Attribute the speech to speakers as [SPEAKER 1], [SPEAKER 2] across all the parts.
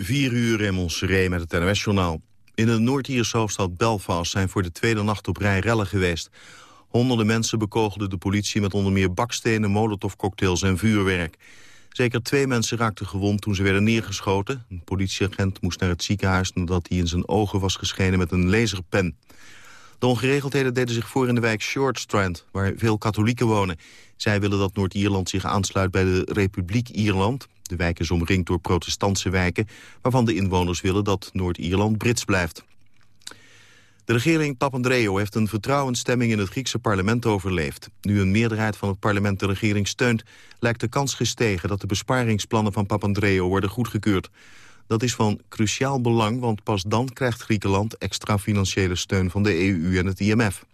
[SPEAKER 1] 4 uur in Montserrat met het NOS-journaal. In de Noord-Ierse hoofdstad Belfast zijn voor de tweede nacht op rij rellen geweest. Honderden mensen bekogelden de politie met onder meer bakstenen, molotovcocktails en vuurwerk. Zeker twee mensen raakten gewond toen ze werden neergeschoten. Een politieagent moest naar het ziekenhuis nadat hij in zijn ogen was geschenen met een laserpen. De ongeregeldheden deden zich voor in de wijk Shortstrand, waar veel katholieken wonen. Zij willen dat Noord-Ierland zich aansluit bij de Republiek Ierland. De wijk is omringd door protestantse wijken... waarvan de inwoners willen dat Noord-Ierland Brits blijft. De regering Papandreou heeft een vertrouwensstemming in het Griekse parlement overleefd. Nu een meerderheid van het parlement de regering steunt... lijkt de kans gestegen dat de besparingsplannen van Papandreou worden goedgekeurd. Dat is van cruciaal belang, want pas dan krijgt Griekenland extra financiële steun van de EU en het IMF.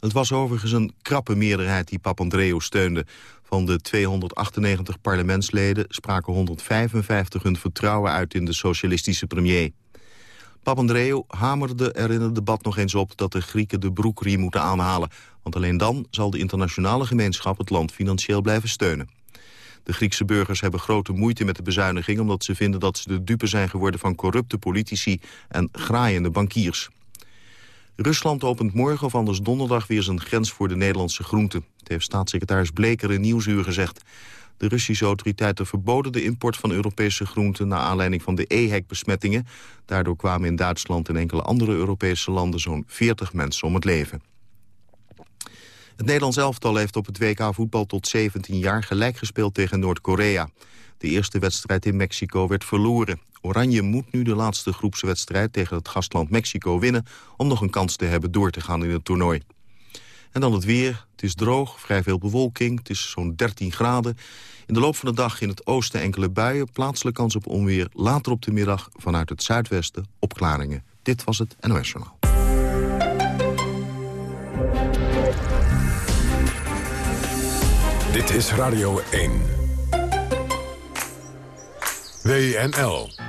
[SPEAKER 1] Het was overigens een krappe meerderheid die Papandreou steunde. Van de 298 parlementsleden spraken 155 hun vertrouwen uit in de socialistische premier. Papandreou hamerde er in het debat nog eens op dat de Grieken de broekriem moeten aanhalen. Want alleen dan zal de internationale gemeenschap het land financieel blijven steunen. De Griekse burgers hebben grote moeite met de bezuiniging... omdat ze vinden dat ze de dupe zijn geworden van corrupte politici en graaiende bankiers. Rusland opent morgen of anders donderdag weer zijn grens voor de Nederlandse groenten. Het heeft staatssecretaris Bleker in Nieuwsuur gezegd. De Russische autoriteiten verboden de import van Europese groenten... naar aanleiding van de EHEC-besmettingen. Daardoor kwamen in Duitsland en enkele andere Europese landen... zo'n 40 mensen om het leven. Het Nederlands elftal heeft op het WK voetbal tot 17 jaar gelijk gespeeld tegen Noord-Korea. De eerste wedstrijd in Mexico werd verloren. Oranje moet nu de laatste groepswedstrijd tegen het gastland Mexico winnen... om nog een kans te hebben door te gaan in het toernooi. En dan het weer. Het is droog, vrij veel bewolking. Het is zo'n 13 graden. In de loop van de dag in het oosten enkele buien. Plaatselijk kans op onweer. Later op de middag vanuit het zuidwesten opklaringen. Dit was het NOS Journaal.
[SPEAKER 2] Dit is Radio 1. WNL.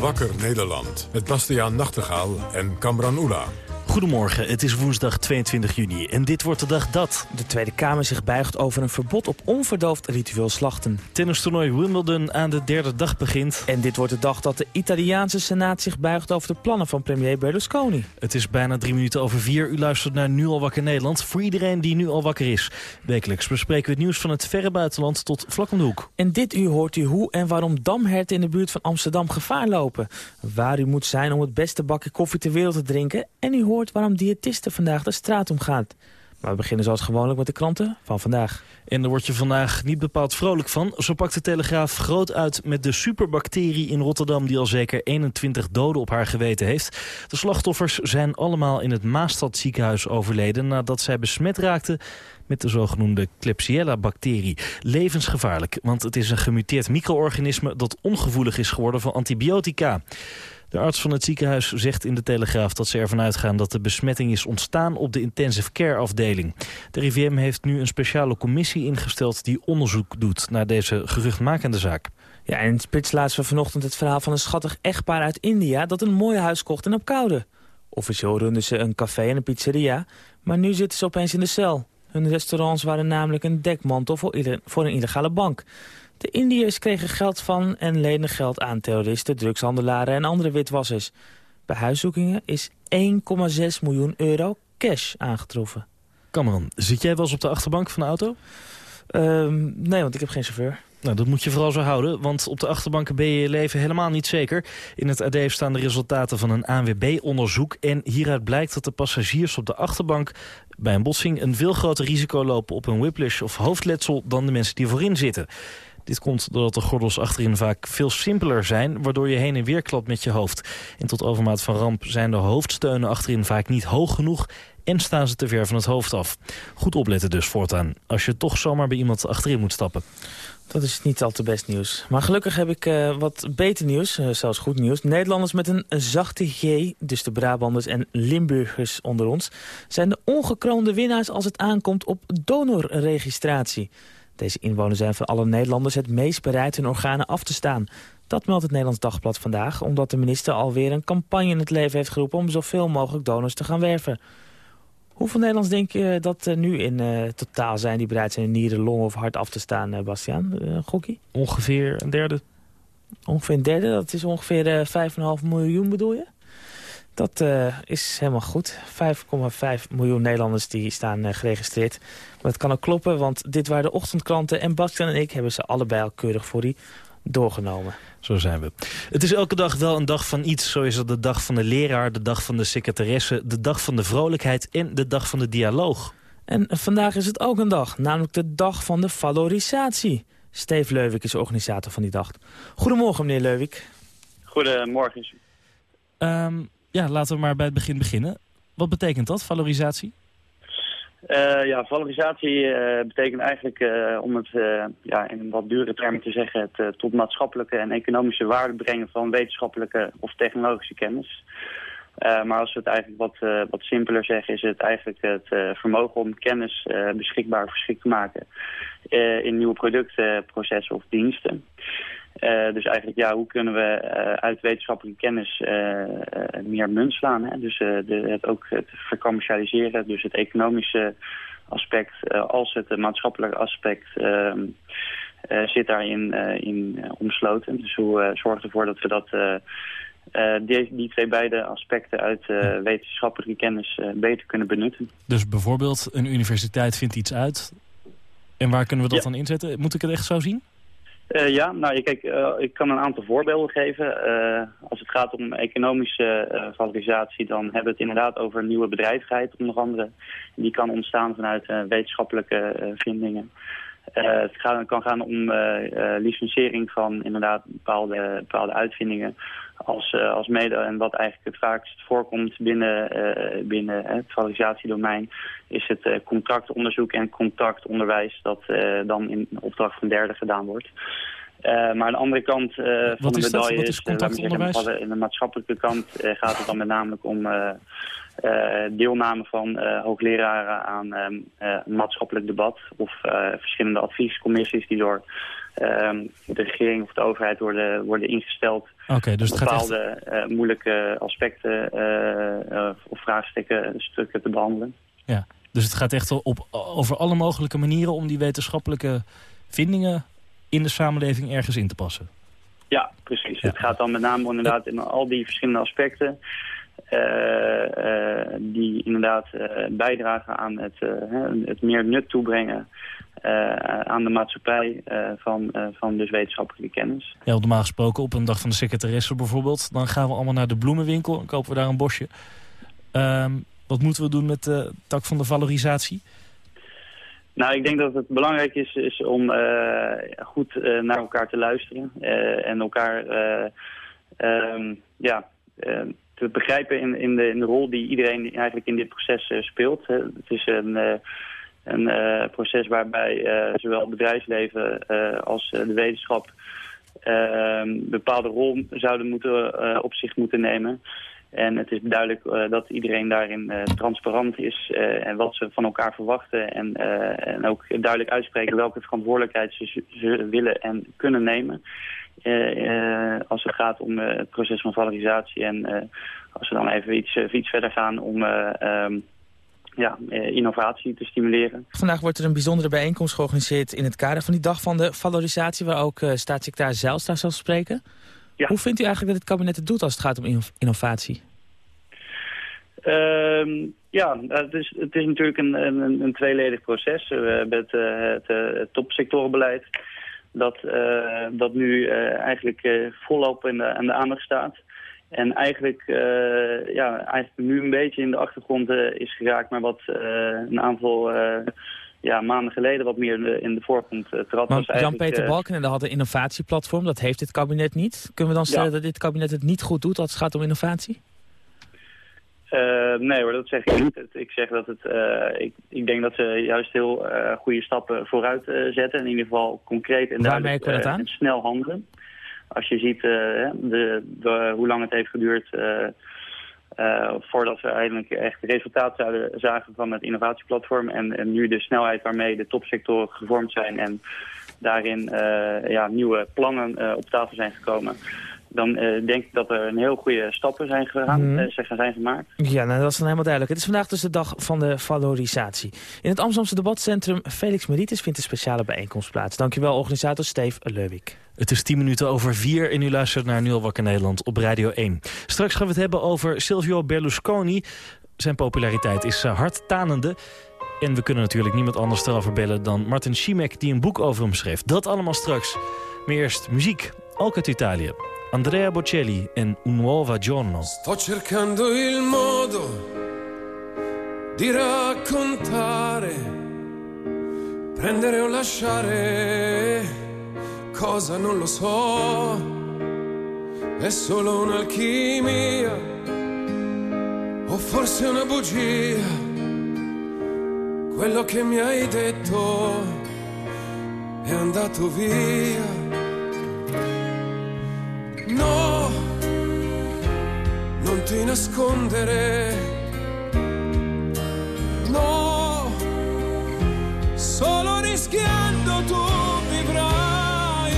[SPEAKER 2] Wakker Nederland. Met Bastiaan Nachtegaal en Kamran Oela.
[SPEAKER 3] Goedemorgen, het is woensdag 22 juni en dit wordt de dag dat...
[SPEAKER 4] De Tweede Kamer zich buigt over een verbod op onverdoofd ritueel slachten.
[SPEAKER 3] Tennistoernooi Wimbledon aan de derde dag begint.
[SPEAKER 4] En dit wordt de dag dat de Italiaanse Senaat zich buigt over de plannen van premier Berlusconi.
[SPEAKER 3] Het is bijna drie minuten over vier. U luistert naar Nu al wakker Nederland voor iedereen die nu al wakker is. Wekelijks bespreken we het nieuws van het verre buitenland tot vlak om de hoek.
[SPEAKER 4] En dit uur hoort u hoe en waarom damherten in de buurt van Amsterdam gevaar lopen. Waar u moet zijn om het beste bakje koffie ter wereld te drinken. En u hoort waarom diëtisten vandaag de straat omgaat. Maar we beginnen zoals gewoonlijk met de kranten van vandaag.
[SPEAKER 3] En daar word je vandaag niet bepaald vrolijk van. Zo pakt de Telegraaf groot uit met de superbacterie in Rotterdam... die al zeker 21 doden op haar geweten heeft. De slachtoffers zijn allemaal in het Maastad ziekenhuis overleden... nadat zij besmet raakten met de zogenoemde Klebsiella-bacterie. Levensgevaarlijk, want het is een gemuteerd micro-organisme... dat ongevoelig is geworden voor antibiotica. De arts van het ziekenhuis zegt in de Telegraaf dat ze ervan uitgaan dat de besmetting is ontstaan op de intensive care afdeling. De RIVM heeft nu een speciale commissie ingesteld die onderzoek doet naar deze geruchtmakende zaak.
[SPEAKER 4] Ja, en Spits laatst we vanochtend het verhaal van een schattig echtpaar uit India dat een mooi huis kocht in Apkoude. Officieel runden ze een café en een pizzeria, maar nu zitten ze opeens in de cel. Hun restaurants waren namelijk een dekmantel voor, voor een illegale bank. De Indiërs kregen geld van en lenen geld aan terroristen, drugshandelaren en andere witwassers. Bij huiszoekingen is 1,6 miljoen euro cash aangetroffen.
[SPEAKER 3] Cameron, zit jij wel eens op de achterbank van de auto?
[SPEAKER 4] Ehm, nee, want ik heb geen chauffeur.
[SPEAKER 3] Nou, dat moet je vooral zo houden, want op de achterbanken ben je je leven helemaal niet zeker. In het AD staan de resultaten van een ANWB-onderzoek... en hieruit blijkt dat de passagiers op de achterbank bij een botsing... een veel groter risico lopen op een whiplash of hoofdletsel dan de mensen die voorin zitten. Dit komt doordat de gordels achterin vaak veel simpeler zijn... waardoor je heen en weer klapt met je hoofd. En tot overmaat van ramp zijn de hoofdsteunen achterin vaak niet hoog genoeg... en staan ze te ver van het hoofd af. Goed opletten dus voortaan, als je toch zomaar bij iemand achterin moet stappen.
[SPEAKER 4] Dat is niet al te best nieuws. Maar gelukkig heb ik uh, wat beter nieuws, uh, zelfs goed nieuws. Nederlanders met een zachte G, dus de Brabanders en Limburgers onder ons... zijn de ongekroonde winnaars als het aankomt op donorregistratie. Deze inwoners zijn van alle Nederlanders het meest bereid hun organen af te staan. Dat meldt het Nederlands Dagblad vandaag... omdat de minister alweer een campagne in het leven heeft geroepen... om zoveel mogelijk donors te gaan werven. Hoeveel Nederlands denk je dat er nu in uh, totaal zijn... die bereid zijn nieren, long of hart af te staan, uh, Bastiaan? Uh, gokkie?
[SPEAKER 3] Ongeveer een derde.
[SPEAKER 4] Ongeveer een derde, dat is ongeveer 5,5 miljoen bedoel je? Dat uh, is helemaal goed. 5,5 miljoen Nederlanders die staan uh, geregistreerd. Maar het kan ook kloppen, want dit waren de ochtendkranten... en Bastian en ik hebben ze allebei al keurig voor die doorgenomen.
[SPEAKER 3] Zo zijn we. Het is elke dag wel een dag van iets. Zo is het de dag van de leraar, de dag van de secretaresse... de dag van de vrolijkheid en de dag van de dialoog.
[SPEAKER 4] En vandaag is het ook een dag, namelijk de dag van de valorisatie. Steve Leuwik is organisator van die dag. Goedemorgen, meneer Leuwik.
[SPEAKER 5] Goedemorgen.
[SPEAKER 3] Um, ja, laten we maar bij het begin beginnen. Wat betekent dat, valorisatie?
[SPEAKER 5] Uh, ja, valorisatie uh, betekent eigenlijk, uh, om het ja, in wat dure termen te zeggen, het tot maatschappelijke en economische waarde brengen van wetenschappelijke of technologische kennis. maar als we het eigenlijk wat, wat simpeler zeggen, is het eigenlijk het vermogen om kennis beschikbaar geschikt te maken in nieuwe producten, processen of diensten. Uh, dus eigenlijk, ja, hoe kunnen we uh, uit wetenschappelijke kennis uh, meer munt slaan? Hè? Dus de, het ook het vercommercialiseren, dus het economische aspect als het maatschappelijke aspect ehm, zit daarin in, omsloten. Dus hoe zorgen ervoor dat we dat, die, die, twee beide aspecten uit wetenschappelijke kennis beter kunnen benutten.
[SPEAKER 3] Dus bijvoorbeeld een universiteit vindt iets uit en waar kunnen we dat dan inzetten? Moet ik het echt zo zien?
[SPEAKER 5] Uh, ja, nou kijk, uh, ik kan een aantal voorbeelden geven. Uh, als het gaat om economische valorisatie, dan hebben we het inderdaad over nieuwe bedrijvigheid onder andere. Die kan ontstaan vanuit wetenschappelijke vindingen. Het gaat, kan gaan om licentiëring van inderdaad bepaalde, bepaalde uitvindingen als, als mede. En wat eigenlijk het vaakst voorkomt binnen, binnen het valorisatiedomein is het contractonderzoek en contractonderwijs dat dan in opdracht van derden gedaan wordt. Uh, maar aan de andere kant uh, van de medaille
[SPEAKER 3] is, is contactonderwijs?
[SPEAKER 5] Zeggen, in de maatschappelijke kant uh, gaat het dan met name om deelname van hoogleraren aan een maatschappelijk debat of verschillende adviescommissies die door ehm, de regering of de overheid worden, worden ingesteld
[SPEAKER 3] okay, dus
[SPEAKER 5] het bepaalde gaat echt... moeilijke aspecten of vraagstukken stukken te behandelen.
[SPEAKER 3] Ja, dus het gaat echt op, over alle mogelijke manieren om die wetenschappelijke vindingen in de samenleving ergens in te passen.
[SPEAKER 5] Ja, precies. Het gaat dan met name inderdaad in al die verschillende aspecten... Uh, uh, die inderdaad uh, bijdragen aan het, het meer nut toebrengen aan de maatschappij van, van dus wetenschappelijke kennis.
[SPEAKER 3] Ja, normaal gesproken op een dag van de secretaresse bijvoorbeeld, dan gaan we allemaal naar de bloemenwinkel en kopen we daar een bosje. Ehm, wat moeten we doen met de tak van de valorisatie?
[SPEAKER 5] Nou, ik denk dat het belangrijk is, is om uh, goed uh, naar elkaar te luisteren. Uh, en elkaar um, ja, te begrijpen in, in, de, in de rol die iedereen eigenlijk in dit proces speelt. het is een, een proces waarbij zowel het bedrijfsleven als de wetenschap een bepaalde rol zouden moeten, op zich moeten nemen. En het is duidelijk uh, dat iedereen daarin uh, transparant is uh, en wat ze van elkaar verwachten. En, en ook duidelijk uitspreken welke verantwoordelijkheid ze, willen en kunnen nemen. als het gaat om het proces van valorisatie. En als we dan even iets, iets verder gaan om um, ja, innovatie te stimuleren.
[SPEAKER 4] Vandaag wordt er een bijzondere bijeenkomst georganiseerd in het kader van die dag van de valorisatie. Waar ook staatssecretaris Zijlstra zal spreken. Ja. Hoe vindt u eigenlijk dat het kabinet het doet als het gaat om innovatie?
[SPEAKER 5] Uh, ja, het is, het is natuurlijk een, een, een tweeledig proces. We hebben het, uh, het, uh, het topsectorenbeleid dat, uh, dat nu eigenlijk volop in de, aan de aandacht staat. En eigenlijk, ja, eigenlijk nu een beetje in de achtergrond is geraakt, maar wat een aantal ja, maanden geleden wat meer in de, in de voorgrond uh, trad.
[SPEAKER 4] Jan-Peter uh, Balkenende had een innovatieplatform, dat heeft dit kabinet niet. Kunnen we dan stellen dat dit kabinet het niet goed doet als het gaat om innovatie?
[SPEAKER 5] Uh, nee hoor, dat zeg ik niet. Ik zeg dat het, ik, ik denk dat ze juist heel goede stappen vooruit zetten. In ieder geval concreet en duidelijk en snel handelen. Als je ziet de, de, hoe lang het heeft geduurd uh, voordat we eigenlijk echt resultaat zouden zagen van het innovatieplatform. En, en, nu de snelheid waarmee de topsectoren gevormd zijn en daarin ja, nieuwe plannen op tafel zijn gekomen dan uh, denk ik dat er een heel goede stappen zijn, gegaan, mm. zijn gemaakt.
[SPEAKER 4] Ja, nou, dat is dan helemaal duidelijk. Het is vandaag dus de dag van de valorisatie. In het Amsterdamse debatcentrum Felix Meritis vindt een speciale bijeenkomst plaats. Dankjewel, organisator Steve Leuwik.
[SPEAKER 3] Het is 10 minuten over 4 en u luistert naar Nu Wakker Nederland op Radio 1. Straks gaan we het hebben over Silvio Berlusconi. Zijn populariteit is hard tanende. En we kunnen natuurlijk niemand anders erover bellen dan Martin Schimek... die een boek over hem schreef. Dat allemaal straks. Maar eerst muziek, ook uit Italië. Andrea Bocelli in Un nuovo giorno.
[SPEAKER 6] Sto cercando il modo di raccontare, prendere o lasciare, cosa non lo so, è solo un'alchimia o forse una bugia, quello che mi hai detto è andato via No, non ti nascondere. No, solo rischiando tu vivrai.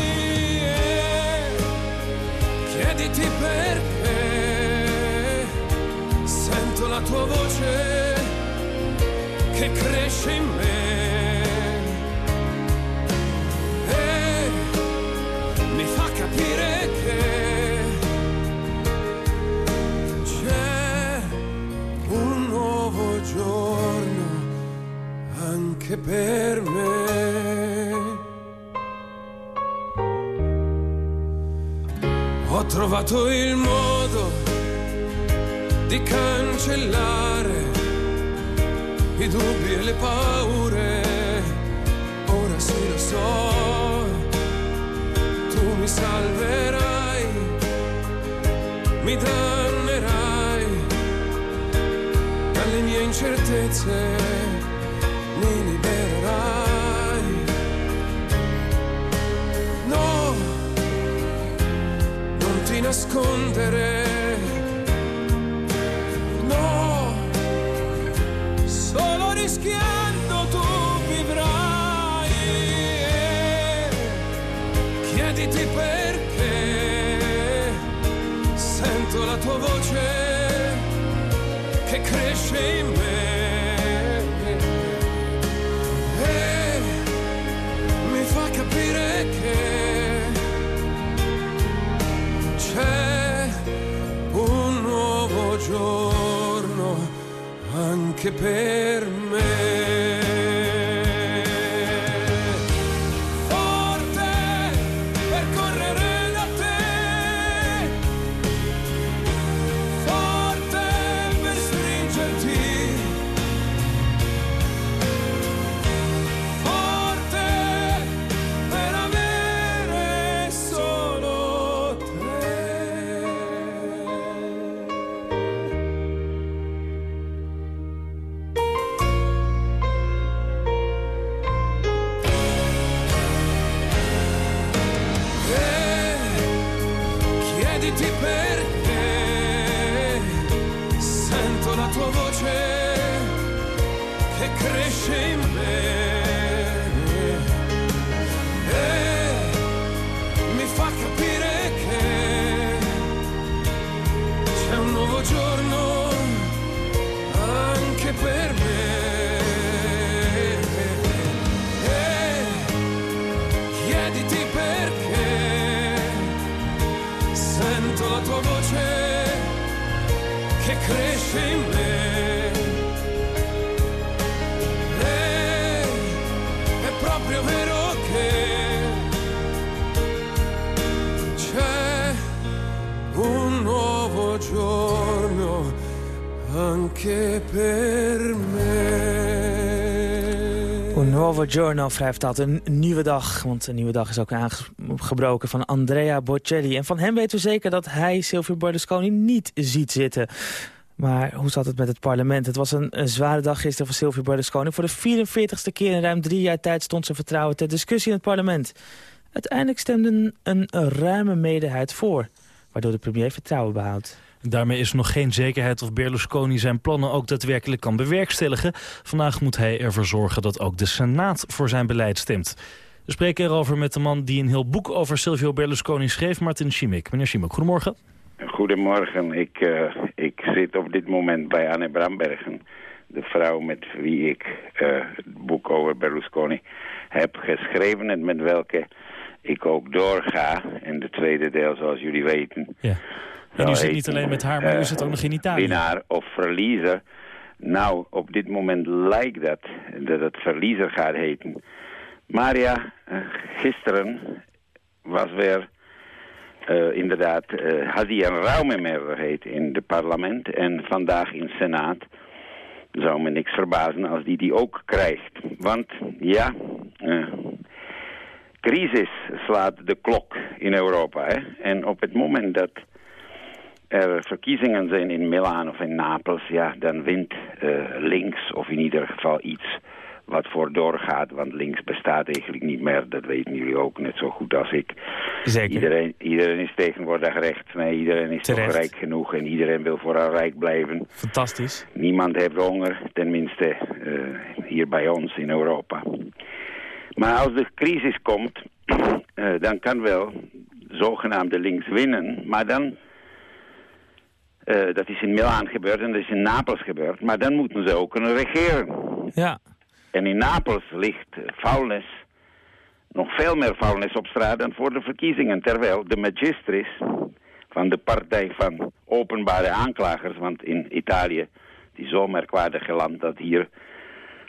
[SPEAKER 6] Chiediti perché sento la tua voce che cresce in me. Anche per me. Ho trovato il modo di cancellare i dubbi e le paure. Ora sì lo so, tu mi salverai, mi dannerai dalle mie incertezze nascondere. No, solo rischiando tu vivrai. Chiediti perché sento la tua voce che cresce in me. prepare
[SPEAKER 4] Journal schrijft dat een nieuwe dag. Want een nieuwe dag is ook aangebroken van Andrea Bocelli. En van hem weten we zeker dat hij Silvio Berlusconi niet ziet zitten. Maar hoe zat het met het parlement? Het was een, zware dag gisteren voor Silvio Berlusconi. Voor de 44ste keer in ruim drie jaar tijd stond zijn vertrouwen ter discussie in het parlement. Uiteindelijk stemde een, een ruime meerderheid voor, waardoor de premier vertrouwen behoudt.
[SPEAKER 3] Daarmee is nog geen zekerheid of Berlusconi zijn plannen ook daadwerkelijk kan bewerkstelligen. Vandaag moet hij ervoor zorgen dat ook de Senaat voor zijn beleid stemt. We spreken erover met de man die een heel boek over Silvio Berlusconi schreef, Martin Schimik. Meneer Schimik, goedemorgen.
[SPEAKER 7] Goedemorgen. Ik, uh, ik zit op dit moment bij Anne Brambergen. De vrouw met wie ik uh, het boek over Berlusconi heb geschreven... en met welke ik ook doorga. In de tweede deel, zoals jullie weten.
[SPEAKER 3] Ja. En u zit niet alleen met haar, maar u zit ook nog in Italië.
[SPEAKER 7] Winnaar of verliezer. Nou, op dit moment lijkt dat dat het verliezer gaat heten. Maar ja, gisteren was weer uh, inderdaad, uh, had hij een ruime meerderheid in het parlement en vandaag in de Senaat. Zou me niks verbazen als die die ook krijgt. Want ja, uh, crisis slaat de klok in Europa. Hè? En op het moment dat er verkiezingen zijn in Milaan of in Napels... ja, dan wint links of in ieder geval iets wat voor doorgaat. Want links bestaat eigenlijk niet meer. Dat weten jullie ook net zo goed als ik.
[SPEAKER 3] Zeker.
[SPEAKER 7] Iedereen, iedereen is tegenwoordig rechts. Nee, iedereen is
[SPEAKER 3] Terecht.
[SPEAKER 7] toch rijk genoeg en iedereen wil vooral rijk blijven.
[SPEAKER 3] Fantastisch.
[SPEAKER 7] Niemand heeft honger, tenminste uh, hier bij ons in Europa. Maar als de crisis komt, uh, dan kan wel zogenaamde links winnen. Maar dan, uh, dat is in Milaan gebeurd en dat is in Napels gebeurd. Maar dan moeten ze ook kunnen regeren.
[SPEAKER 3] Ja.
[SPEAKER 7] En in Napels ligt vuilnis, nog veel meer vuilnis op straat dan voor de verkiezingen. Terwijl de magistris van de partij van openbare aanklagers, want in Italië, die zo merkwaardige land dat hier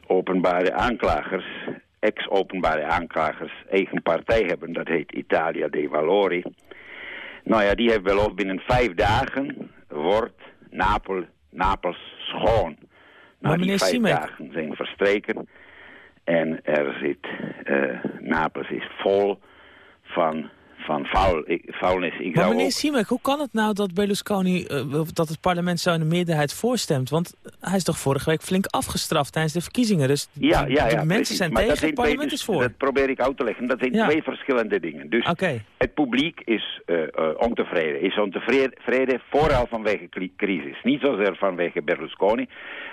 [SPEAKER 7] openbare aanklagers, ex-openbare aanklagers, eigen partij hebben. Dat heet Italia dei Valori. Nou ja, die heeft wel of binnen vijf dagen wordt Napel, Napels schoon. Nou, die vijf
[SPEAKER 4] Siemek...
[SPEAKER 7] dagen zijn verstreken. En er zit, uh, Napels is vol van, van faul, vuilnis. Ik
[SPEAKER 4] maar meneer
[SPEAKER 7] ook...
[SPEAKER 4] Siemek, hoe kan het nou dat Berlusconi, uh, dat het parlement zo in de meerderheid voorstemt? Want hij is toch vorige week flink afgestraft tijdens de verkiezingen. Dus
[SPEAKER 7] ja, ja, ja,
[SPEAKER 4] de mensen
[SPEAKER 7] precies.
[SPEAKER 4] zijn
[SPEAKER 7] maar
[SPEAKER 4] tegen, het parlement
[SPEAKER 7] twee,
[SPEAKER 4] is voor.
[SPEAKER 7] Dat probeer ik uit te leggen. Dat zijn
[SPEAKER 4] Ja.
[SPEAKER 7] twee verschillende dingen. Dus het publiek is uh, uh, ontevreden. Is ontevreden vooral vanwege cri- crisis. Niet zozeer vanwege Berlusconi.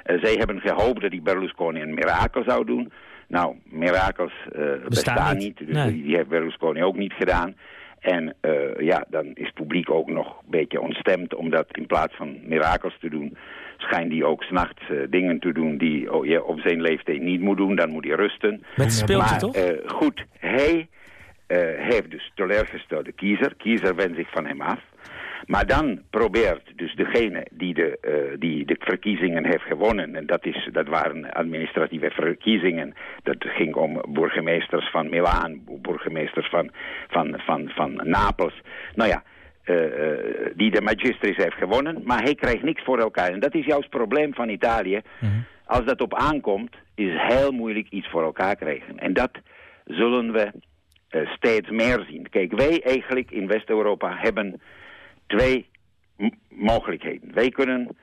[SPEAKER 7] Uh, zij hebben gehoopt dat die Berlusconi een mirakel zou doen. Nou, mirakels uh, bestaan
[SPEAKER 4] niet.
[SPEAKER 7] niet. Dus
[SPEAKER 4] Nee.
[SPEAKER 7] die heeft Berlusconi ook niet gedaan. En uh, ja, dan is het publiek ook nog een beetje ontstemd... omdat in plaats van mirakels te doen... schijnt hij ook s'nachts uh, dingen te doen die oh, je op zijn leeftijd niet moet doen. Dan moet hij rusten.
[SPEAKER 4] met speeltje
[SPEAKER 7] maar
[SPEAKER 4] toch?
[SPEAKER 7] uh, goed, hij heeft dus teleurgestelde kiezer. Kiezer wendt zich van hem af. Maar dan probeert dus degene die de, uh, die de verkiezingen heeft gewonnen... en dat, is, dat waren administratieve verkiezingen... dat ging om burgemeesters van Milaan, burgemeesters van, van, van, van Napels... Nou ja, uh, die de magistris heeft gewonnen, maar hij krijgt niks voor elkaar. En dat is juist het probleem van Italië.
[SPEAKER 3] Mhm.
[SPEAKER 7] Als dat op aankomt, is het heel moeilijk iets voor elkaar krijgen. En dat zullen we uh, steeds meer zien. Kijk, wij eigenlijk in West-Europa hebben twee mogelijkheden. Wij kunnen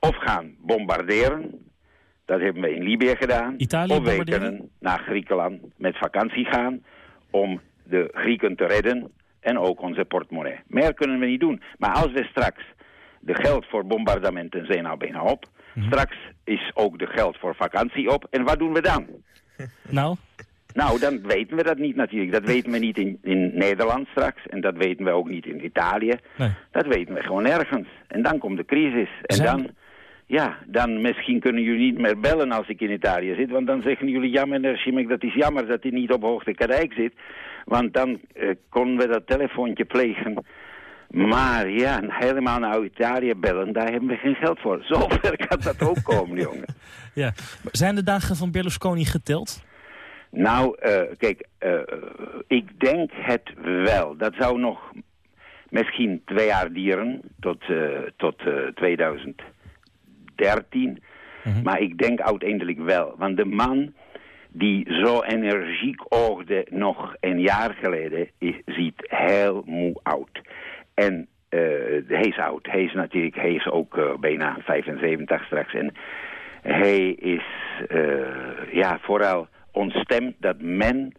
[SPEAKER 7] of gaan bombarderen, dat hebben we in Libië gedaan.
[SPEAKER 3] Italië
[SPEAKER 7] of wij
[SPEAKER 3] bombarderen?
[SPEAKER 7] kunnen naar Griekenland met vakantie gaan om de Grieken te redden en ook onze portemonnee. Meer kunnen we niet doen. Maar als we straks de geld voor bombardementen zijn al bijna op,
[SPEAKER 3] Mhm.
[SPEAKER 7] straks is ook de geld voor vakantie op. En wat doen we dan?
[SPEAKER 3] Nou,
[SPEAKER 7] Nou, dan weten we dat niet natuurlijk. Dat weten we niet in, in Nederland straks. En dat weten we ook niet in Italië.
[SPEAKER 3] nee.
[SPEAKER 7] Dat weten we gewoon nergens. En dan komt de crisis. En
[SPEAKER 3] Zijn-
[SPEAKER 7] dan, ja, dan misschien kunnen jullie niet meer bellen als ik in Italië zit. Want dan zeggen jullie, ja meneer Schimek, dat is jammer dat hij niet op hoogte Karijk zit. Want dan eh, konden we dat telefoontje plegen. Maar ja, helemaal naar Italië bellen, daar hebben we geen geld voor. Zover kan dat ook komen, jongen.
[SPEAKER 3] Ja. Zijn de dagen van Berlusconi geteld?
[SPEAKER 7] Nou, uh, kijk, uh, ik denk het wel. Dat zou nog misschien twee jaar duren, tot, uh, tot 2013. Mm -hmm. Maar ik denk uiteindelijk wel. Want de man die zo energiek oogde nog een jaar geleden, is, ziet heel moe oud. En hij is oud. Hij is natuurlijk, hij is ook bijna 75 straks. En hij is, ja, vooral ontstemd dat men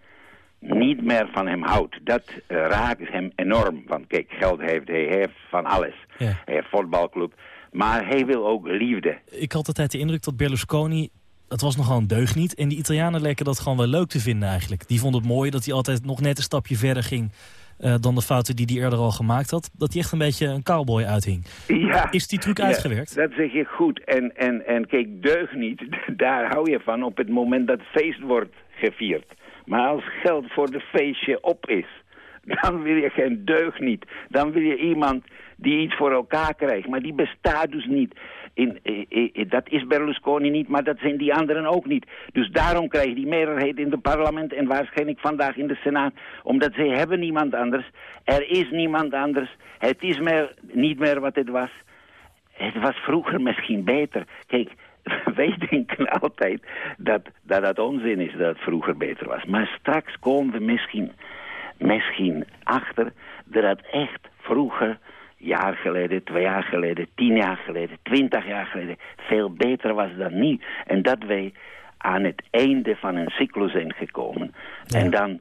[SPEAKER 7] niet meer van hem houdt. Dat uh, raakt hem enorm. Want kijk, geld heeft hij heeft van alles.
[SPEAKER 3] Ja.
[SPEAKER 7] Hij heeft voetbalclub. Maar hij wil ook liefde.
[SPEAKER 3] Ik had altijd de indruk dat Berlusconi het was nogal een deugniet. En die Italianen leken dat gewoon wel leuk te vinden eigenlijk. Die vonden het mooi dat hij altijd nog net een stapje verder ging... Uh, dan de fouten die hij eerder al gemaakt had. Dat hij echt een beetje een cowboy uithing.
[SPEAKER 7] Ja,
[SPEAKER 3] Is die truc uitgewerkt?
[SPEAKER 7] Dat zeg je goed. En, en, en kijk, deugniet, daar hou je van op het moment dat feest wordt gevierd. Maar als geld voor de feestje op is, dan wil je geen deugniet. Dan wil je iemand die iets voor elkaar krijgt. Maar die bestaat dus niet. In, in, dat is Berlusconi niet, maar dat zijn die anderen ook niet. Dus daarom krijgt die meerderheid in het parlement en waarschijnlijk vandaag in de Senaat. Omdat ze hebben niemand anders. Er is niemand anders. Het is meer, niet meer wat het was. Het was vroeger misschien beter. Kijk, wij denken altijd dat, dat dat onzin is dat het vroeger beter was. Maar straks komen we misschien, misschien achter dat het echt vroeger jaar geleden, twee jaar geleden, tien jaar geleden, twintig jaar geleden veel beter was dan nu. En dat wij aan het einde van een cyclus zijn gekomen. En dan,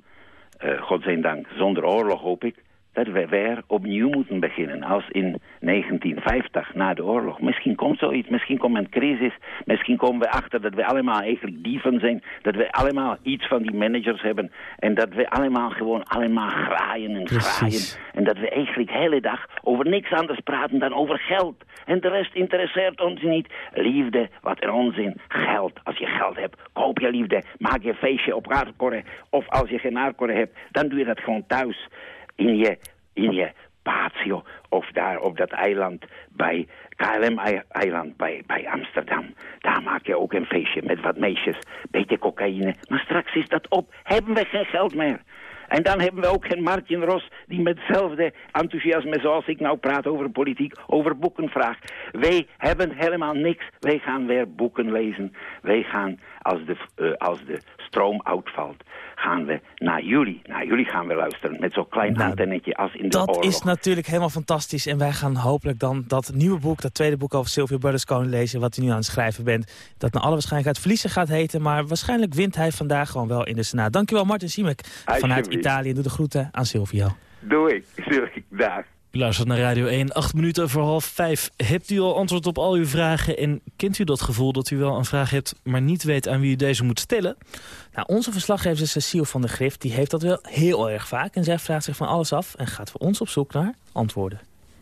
[SPEAKER 7] uh, godzijdank, zonder oorlog hoop ik, dat we weer opnieuw moeten beginnen. Als in 1950, na de oorlog. Misschien komt zoiets, misschien komt een crisis. Misschien komen we achter dat we allemaal eigenlijk dieven zijn. Dat we allemaal iets van die managers hebben. En dat we allemaal gewoon allemaal graaien en graaien. En dat we eigenlijk de hele dag over niks anders praten dan over geld. En de rest interesseert ons niet. Liefde, wat een onzin. Geld. Als je geld hebt, koop je liefde. Maak je feestje op aardkorren. Of als je geen aardkorren hebt, dan doe je dat gewoon thuis in je, in je patio of daar op dat eiland bij KLM-eiland bij, bij Amsterdam. Daar maak je ook een feestje met wat meisjes, beetje cocaïne. Maar straks is dat op, hebben we geen geld meer. En dan hebben we ook geen Martin Ros die met hetzelfde enthousiasme zoals ik nou praat over politiek, over boeken vraagt. Wij hebben helemaal niks. Wij gaan weer boeken lezen. Wij gaan, als de, uh, als de stroom uitvalt, gaan we naar jullie. Naar jullie gaan we luisteren met zo'n klein nou, antennetje als in de
[SPEAKER 4] dat
[SPEAKER 7] oorlog.
[SPEAKER 4] Dat is natuurlijk helemaal fantastisch. En wij gaan hopelijk dan dat nieuwe boek, dat tweede boek over Silvio Berlusconi lezen... wat u nu aan het schrijven bent. Dat naar alle waarschijnlijkheid verliezen gaat heten. Maar waarschijnlijk wint hij vandaag gewoon wel in de Senaat. Dankjewel Martin Siemek vanuit Italië. Doe de groeten aan Silvio.
[SPEAKER 7] Doe ik. Doe ik. Dag.
[SPEAKER 3] U luistert naar Radio 1, 8 minuten voor half 5. Hebt u al antwoord op al uw vragen en kent u dat gevoel dat u wel een vraag hebt... maar niet weet aan wie u deze moet stellen?
[SPEAKER 4] Nou, onze verslaggever Cecile van der Grift die heeft dat wel heel erg vaak. En zij vraagt zich van alles af en gaat voor ons op zoek naar antwoorden.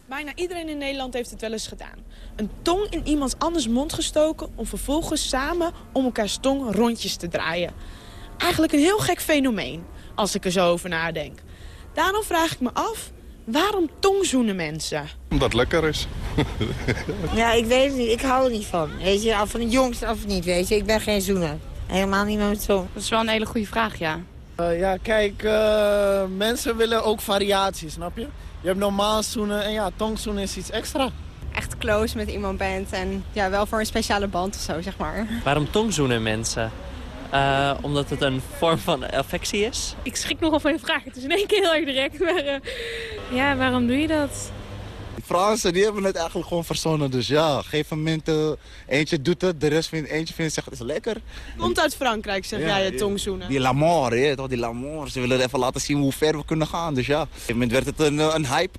[SPEAKER 8] Bijna iedereen in Nederland heeft het wel eens gedaan. Een tong in iemands anders mond gestoken... om vervolgens samen om elkaars tong rondjes te draaien. Eigenlijk een heel gek fenomeen, als ik er zo over nadenk. Daarom vraag ik me af, waarom tongzoenen mensen?
[SPEAKER 9] Omdat het lekker is.
[SPEAKER 10] ja, ik weet het niet. Ik hou er niet van. Weet je, af van de jongs of niet, weet je. Ik ben geen zoener. Helemaal niet met zo.
[SPEAKER 11] Dat is wel een hele goede vraag, ja.
[SPEAKER 12] Uh, ja, kijk, uh, mensen willen ook variatie, snap je? Je hebt normaal zoenen en ja, tongzoenen is iets extra.
[SPEAKER 11] Echt close met iemand bent en ja, wel voor een speciale band of zo, zeg maar.
[SPEAKER 13] Waarom tongzoenen mensen? Uh, omdat het een vorm van affectie is?
[SPEAKER 14] Ik schrik nogal van je vraag. Het is in één keer heel erg direct. Maar uh, ja, waarom doe je dat?
[SPEAKER 15] Die Fransen die hebben het eigenlijk gewoon verzonnen. Dus ja, op een gegeven moment uh, eentje doet het, de rest vindt, eentje vindt zegt het is lekker.
[SPEAKER 8] Komt uit Frankrijk, zeg ja, jij, je tongzoenen.
[SPEAKER 15] Die l'amour, hè, toch die l'amour. Ze willen even laten zien hoe ver we kunnen gaan. Dus ja, op een gegeven moment werd het een, een hype.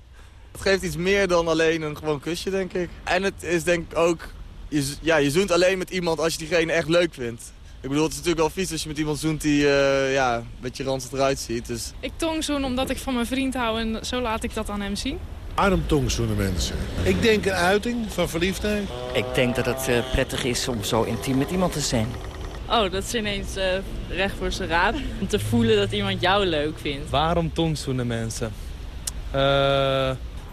[SPEAKER 12] Het geeft iets meer dan alleen een gewoon kusje, denk ik. En het is denk ik ook, je, ja, je zoent alleen met iemand als je diegene echt leuk vindt. Ik bedoel, het is natuurlijk wel vies als je met iemand zoent die uh, ja, een beetje ranzig eruit ziet. Dus.
[SPEAKER 14] Ik tongzoen omdat ik van mijn vriend hou en zo laat ik dat aan hem zien.
[SPEAKER 9] Waarom tongzoenen mensen?
[SPEAKER 16] Ik denk een uiting van verliefdheid.
[SPEAKER 17] Ik denk dat het uh, prettig is om zo intiem met iemand te zijn.
[SPEAKER 18] Oh, dat is ineens uh, recht voor zijn raad. Om te voelen dat iemand jou leuk vindt.
[SPEAKER 19] Waarom tongzoenen mensen?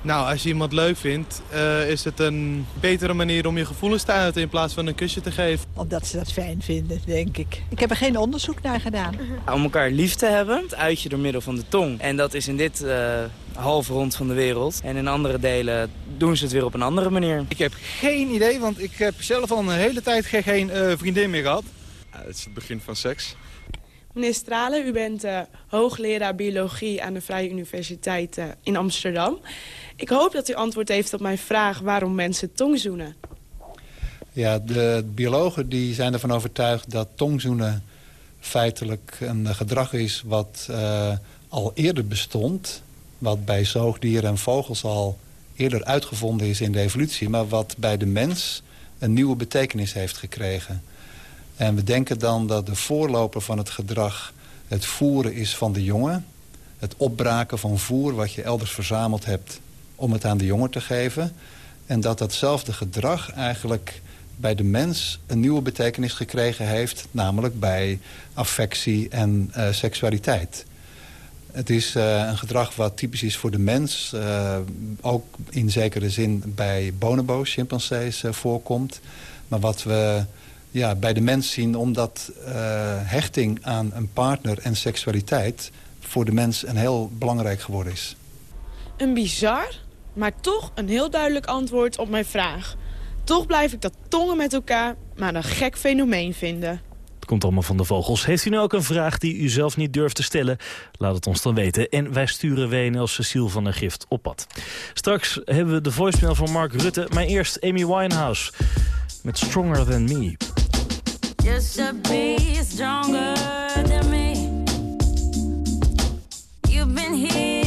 [SPEAKER 16] Nou, als je iemand leuk vindt, uh, is het een betere manier om je gevoelens te uiten in plaats van een kusje te geven.
[SPEAKER 20] Omdat ze dat fijn vinden, denk ik. Ik heb er geen onderzoek naar gedaan.
[SPEAKER 4] Om elkaar lief te hebben, het uit je door middel van de tong. En dat is in dit uh, halve rond van de wereld. En in andere delen doen ze het weer op een andere manier.
[SPEAKER 21] Ik heb geen idee, want ik heb zelf al een hele tijd geen uh, vriendin meer gehad.
[SPEAKER 9] Ja, het is het begin van seks.
[SPEAKER 8] Meneer Stralen, u bent uh, hoogleraar biologie aan de Vrije Universiteit uh, in Amsterdam. Ik hoop dat u antwoord heeft op mijn vraag waarom mensen tongzoenen.
[SPEAKER 21] Ja, de biologen die zijn ervan overtuigd dat tongzoenen feitelijk een gedrag is wat uh, al eerder bestond. Wat bij zoogdieren en vogels al eerder uitgevonden is in de evolutie. Maar wat bij de mens een nieuwe betekenis heeft gekregen. En we denken dan dat de voorloper van het gedrag het voeren is van de jongen. Het opbraken van voer wat je elders verzameld hebt om het aan de jongen te geven. En dat datzelfde gedrag eigenlijk bij de mens een nieuwe betekenis gekregen heeft... namelijk bij affectie en uh, seksualiteit. Het is uh, een gedrag wat typisch is voor de mens. Uh, ook in zekere zin bij bonobo's, chimpansees, voorkomt. Maar wat we ja, bij de mens zien... omdat hechting aan een partner en seksualiteit... voor de mens een heel belangrijk geworden is.
[SPEAKER 8] Een bizar, maar toch een heel duidelijk antwoord op mijn vraag. Toch blijf ik dat tongen met elkaar maar een gek fenomeen vinden.
[SPEAKER 3] Het komt allemaal van de vogels. Heeft u nu ook een vraag die u zelf niet durft te stellen? Laat het ons dan weten. En wij sturen WNL Cecile van der Gift op pad. Straks hebben we de voicemail van Mark Rutte. Maar eerst Amy Winehouse met Stronger Than Me.
[SPEAKER 19] Just to be stronger than me. You've been here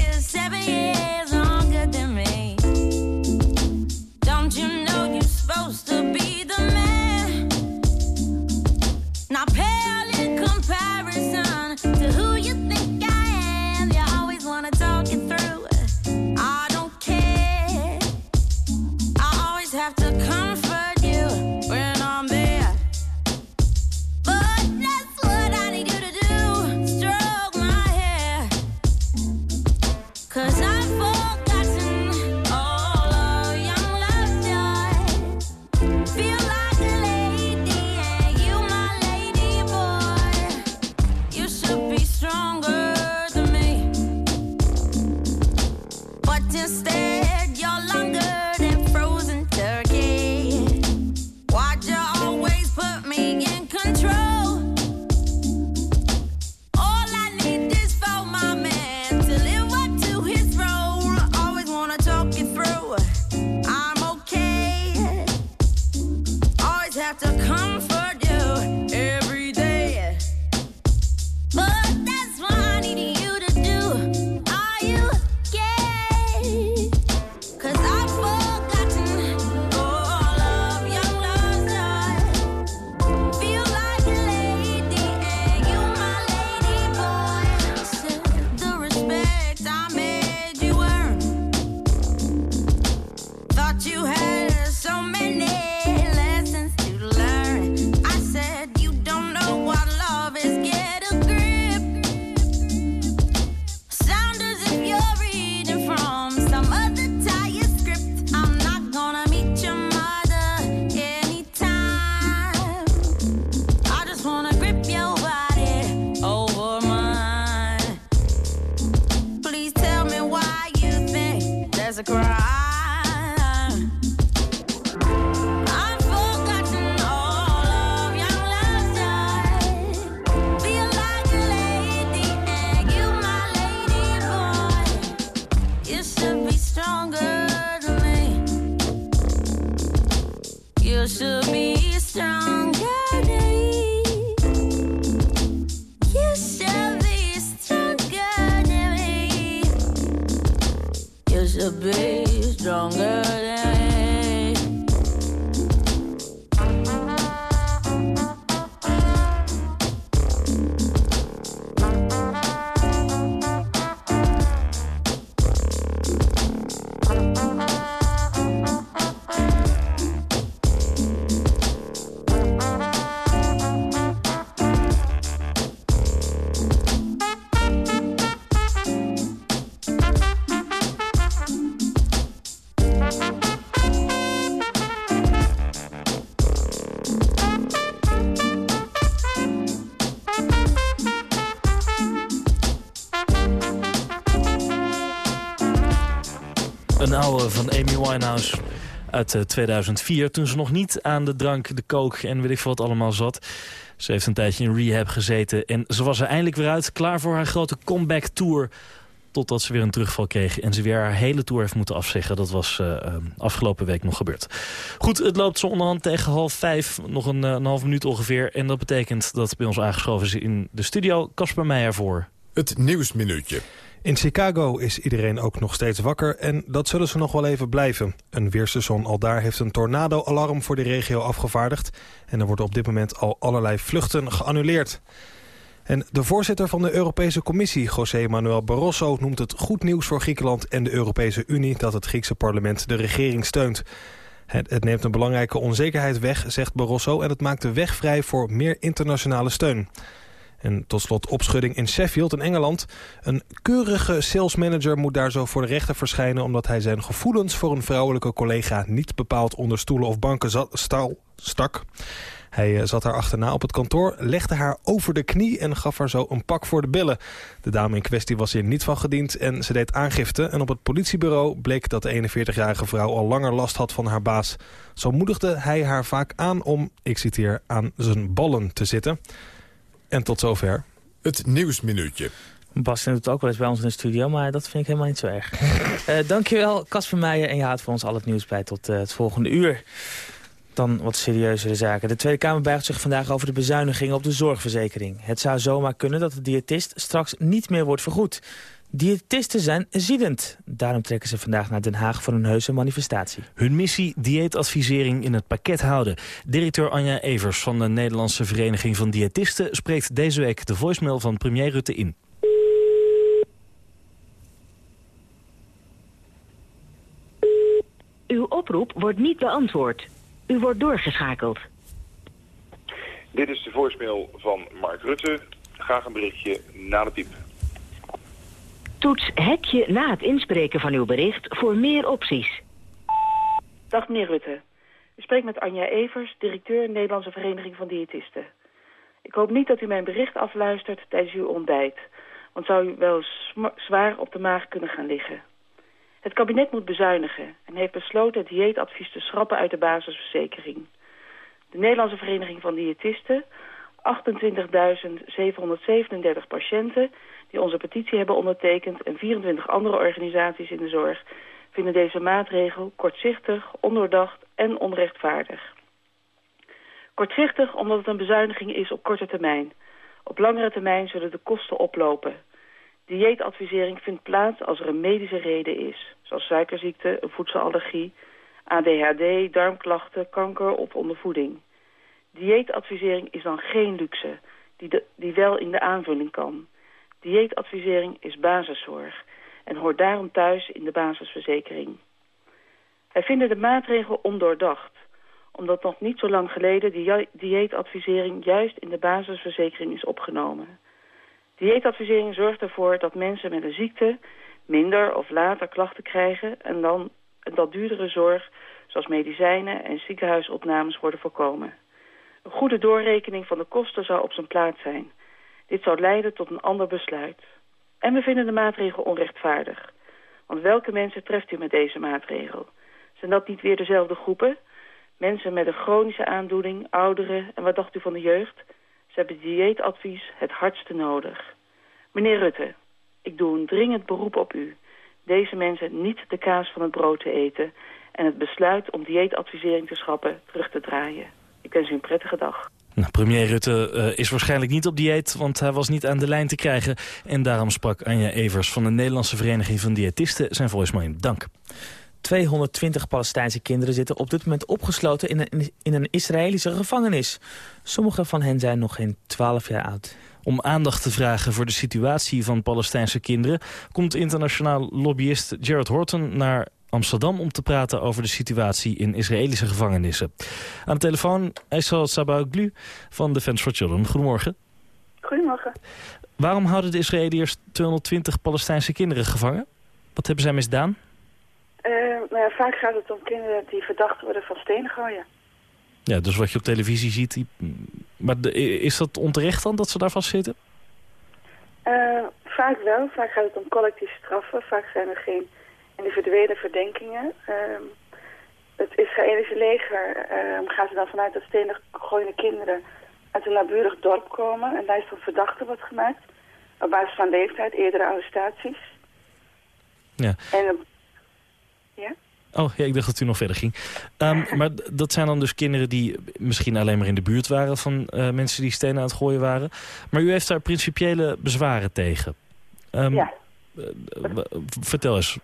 [SPEAKER 3] Winehouse uit eh, 2004. Toen ze nog niet aan de drank, de kook en weet ik veel wat allemaal zat. Ze heeft een tijdje in rehab gezeten. En ze was er eindelijk weer uit. Klaar voor haar grote comeback tour. Totdat ze weer een terugval kreeg. En ze weer haar hele tour heeft moeten afzeggen. Dat was eh, eh, afgelopen week nog gebeurd. Goed, het loopt zo onderhand tegen half vijf. Nog een, eh, een half minuut ongeveer. En dat betekent dat bij ons aangeschoven is in de studio Casper Meijer voor.
[SPEAKER 2] Het Nieuwsminuutje.
[SPEAKER 22] In Chicago is iedereen ook nog steeds wakker en dat zullen ze nog wel even blijven. Een weerstation al daar heeft een tornado-alarm voor de regio afgevaardigd... en er worden op dit moment al allerlei vluchten geannuleerd. En de voorzitter van de Europese Commissie, José Manuel Barroso... noemt het goed nieuws voor Griekenland en de Europese Unie... dat het Griekse parlement de regering steunt. Het neemt een belangrijke onzekerheid weg, zegt Barroso... en het maakt de weg vrij voor meer internationale steun. En tot slot opschudding in Sheffield in Engeland. Een keurige salesmanager moet daar zo voor de rechter verschijnen... omdat hij zijn gevoelens voor een vrouwelijke collega... niet bepaald onder stoelen of banken stal, stak. Hij eh, zat haar achterna op het kantoor, legde haar over de knie... en gaf haar zo een pak voor de billen. De dame in kwestie was hier niet van gediend en ze deed aangifte. En op het politiebureau bleek dat de 41-jarige vrouw... al langer last had van haar baas. Zo moedigde hij haar vaak aan om, ik citeer, aan zijn ballen te zitten... En tot zover.
[SPEAKER 2] Het Nieuwsminuutje.
[SPEAKER 4] Bas doet het ook wel eens bij ons in de studio, maar dat vind ik helemaal niet zo erg. uh, dankjewel, Casper Meijer. En je houdt voor ons al het nieuws bij tot uh, het volgende uur. Dan wat serieuzere zaken. De Tweede Kamer buigt zich vandaag over de bezuinigingen op de zorgverzekering. Het zou zomaar kunnen dat de diëtist straks niet meer wordt vergoed. Diëtisten zijn ziedend. Daarom trekken ze vandaag naar Den Haag voor een heuse manifestatie.
[SPEAKER 3] Hun missie dieetadvisering in het pakket houden. Directeur Anja Evers van de Nederlandse Vereniging van Diëtisten... spreekt deze week de voicemail van premier Rutte in.
[SPEAKER 23] Uw oproep wordt niet beantwoord. U wordt doorgeschakeld.
[SPEAKER 24] Dit is de voicemail van Mark Rutte. Graag een berichtje na de piep.
[SPEAKER 23] Toets hekje na het inspreken van uw bericht voor meer opties.
[SPEAKER 25] Dag meneer Rutte. U spreekt met Anja Evers, directeur Nederlandse Vereniging van Diëtisten. Ik hoop niet dat u mijn bericht afluistert tijdens uw ontbijt. Want zou u wel zwaar op de maag kunnen gaan liggen. Het kabinet moet bezuinigen en heeft besloten het dieetadvies te schrappen uit de basisverzekering. De Nederlandse Vereniging van Diëtisten, 28.737 patiënten die onze petitie hebben ondertekend... en 24 andere organisaties in de zorg... vinden deze maatregel kortzichtig, ondoordacht en onrechtvaardig. Kortzichtig omdat het een bezuiniging is op korte termijn. Op langere termijn zullen de kosten oplopen. Dieetadvisering vindt plaats als er een medische reden is... zoals suikerziekte, een voedselallergie, ADHD, darmklachten, kanker of ondervoeding. Dieetadvisering is dan geen luxe, die, die wel in de aanvulling kan... Dieetadvisering is basiszorg en hoort daarom thuis in de basisverzekering. Wij vinden de maatregel ondoordacht, omdat nog niet zo lang geleden die dieetadvisering juist in de basisverzekering is opgenomen. Dieetadvisering zorgt ervoor dat mensen met een ziekte minder of later klachten krijgen en dan dat duurdere zorg, zoals medicijnen en ziekenhuisopnames, worden voorkomen. Een goede doorrekening van de kosten zou op zijn plaats zijn. Dit zou leiden tot een ander besluit. En we vinden de maatregel onrechtvaardig. Want welke mensen treft u met deze maatregel? Zijn dat niet weer dezelfde groepen? Mensen met een chronische aandoening, ouderen en wat dacht u van de jeugd? Ze hebben dieetadvies het hardste nodig. Meneer Rutte, ik doe een dringend beroep op u. Deze mensen niet de kaas van het brood te eten... en het besluit om dieetadvisering te schrappen terug te draaien. Ik wens u een prettige dag.
[SPEAKER 3] Nou, premier Rutte uh, is waarschijnlijk niet op dieet, want hij was niet aan de lijn te krijgen. En daarom sprak Anja Evers van de Nederlandse Vereniging van Diëtisten zijn voicemail. Dank.
[SPEAKER 4] 220 Palestijnse kinderen zitten op dit moment opgesloten in een, in een Israëlische gevangenis. Sommige van hen zijn nog geen 12 jaar oud.
[SPEAKER 3] Om aandacht te vragen voor de situatie van Palestijnse kinderen... komt internationaal lobbyist Jared Horton naar Amsterdam om te praten over de situatie in Israëlische gevangenissen. Aan de telefoon Aysel Sabauglu van Defense for Children. Goedemorgen.
[SPEAKER 26] Goedemorgen.
[SPEAKER 3] Waarom houden de Israëliërs 220 Palestijnse kinderen gevangen? Wat hebben zij misdaan?
[SPEAKER 26] Uh, nou ja, vaak gaat het om kinderen die verdacht worden van stenen gooien.
[SPEAKER 3] Ja, dus wat je op televisie ziet. Die... Maar de, is dat onterecht dan dat ze daar vastzitten?
[SPEAKER 26] Uh, vaak wel. Vaak gaat het om collectieve straffen. Vaak zijn er geen individuele verdenkingen. Uh, het Israëlische leger uh, gaat er dan vanuit dat stenen gooiende kinderen uit een naburig dorp komen. Een lijst van verdachten wordt gemaakt. Op basis van leeftijd, eerdere arrestaties.
[SPEAKER 3] Ja.
[SPEAKER 26] En, ja?
[SPEAKER 3] Oh, ja, ik dacht dat u nog verder ging. Um, maar dat zijn dan dus kinderen die misschien alleen maar in de buurt waren... van uh, mensen die stenen aan het gooien waren. Maar u heeft daar principiële bezwaren tegen. Um,
[SPEAKER 26] ja.
[SPEAKER 3] vertel eens.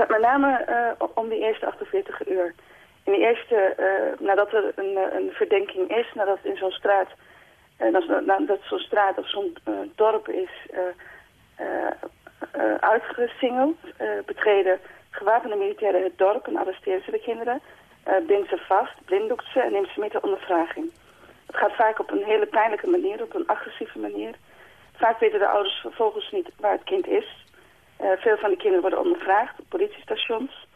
[SPEAKER 26] Gaat met name eh, om die eerste 48 uur. In die eerste, eh, nadat er een, eh, een verdenking is, nadat in zo'n straat, nadat zo'n straat of zo'n dorp is uitgesingeld, betreden gewapende militairen het dorp en arresteren ze de kinderen, bindt ze vast, blinddoekt ze en neemt ze mee ondervraging. Het gaat vaak op een hele pijnlijke manier, op een agressieve manier. Vaak weten de ouders vervolgens niet waar het kind is. Uh, veel van de kinderen worden ondervraagd op politiestations.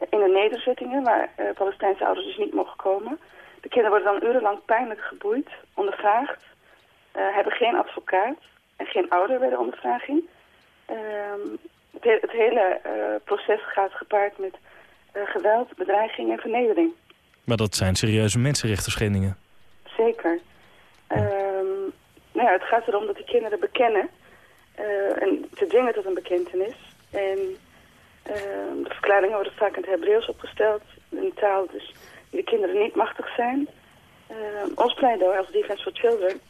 [SPEAKER 26] Uh, in de nederzettingen waar uh, Palestijnse ouders dus niet mogen komen. De kinderen worden dan urenlang pijnlijk geboeid, ondervraagd. hebben geen advocaat en geen ouder bij de ondervraging. Ehm, het, he het, hele proces gaat gepaard met geweld, bedreiging en vernedering.
[SPEAKER 3] Maar dat zijn serieuze mensenrechten schendingen.
[SPEAKER 26] Zeker. Um, nou ja, het gaat erom dat de kinderen bekennen en te dwingen tot een bekentenis. En uh, de verklaringen worden vaak in het Hebreeuws opgesteld, een taal dus die de kinderen niet machtig zijn. Uh, ons pleidooi als Defense for Children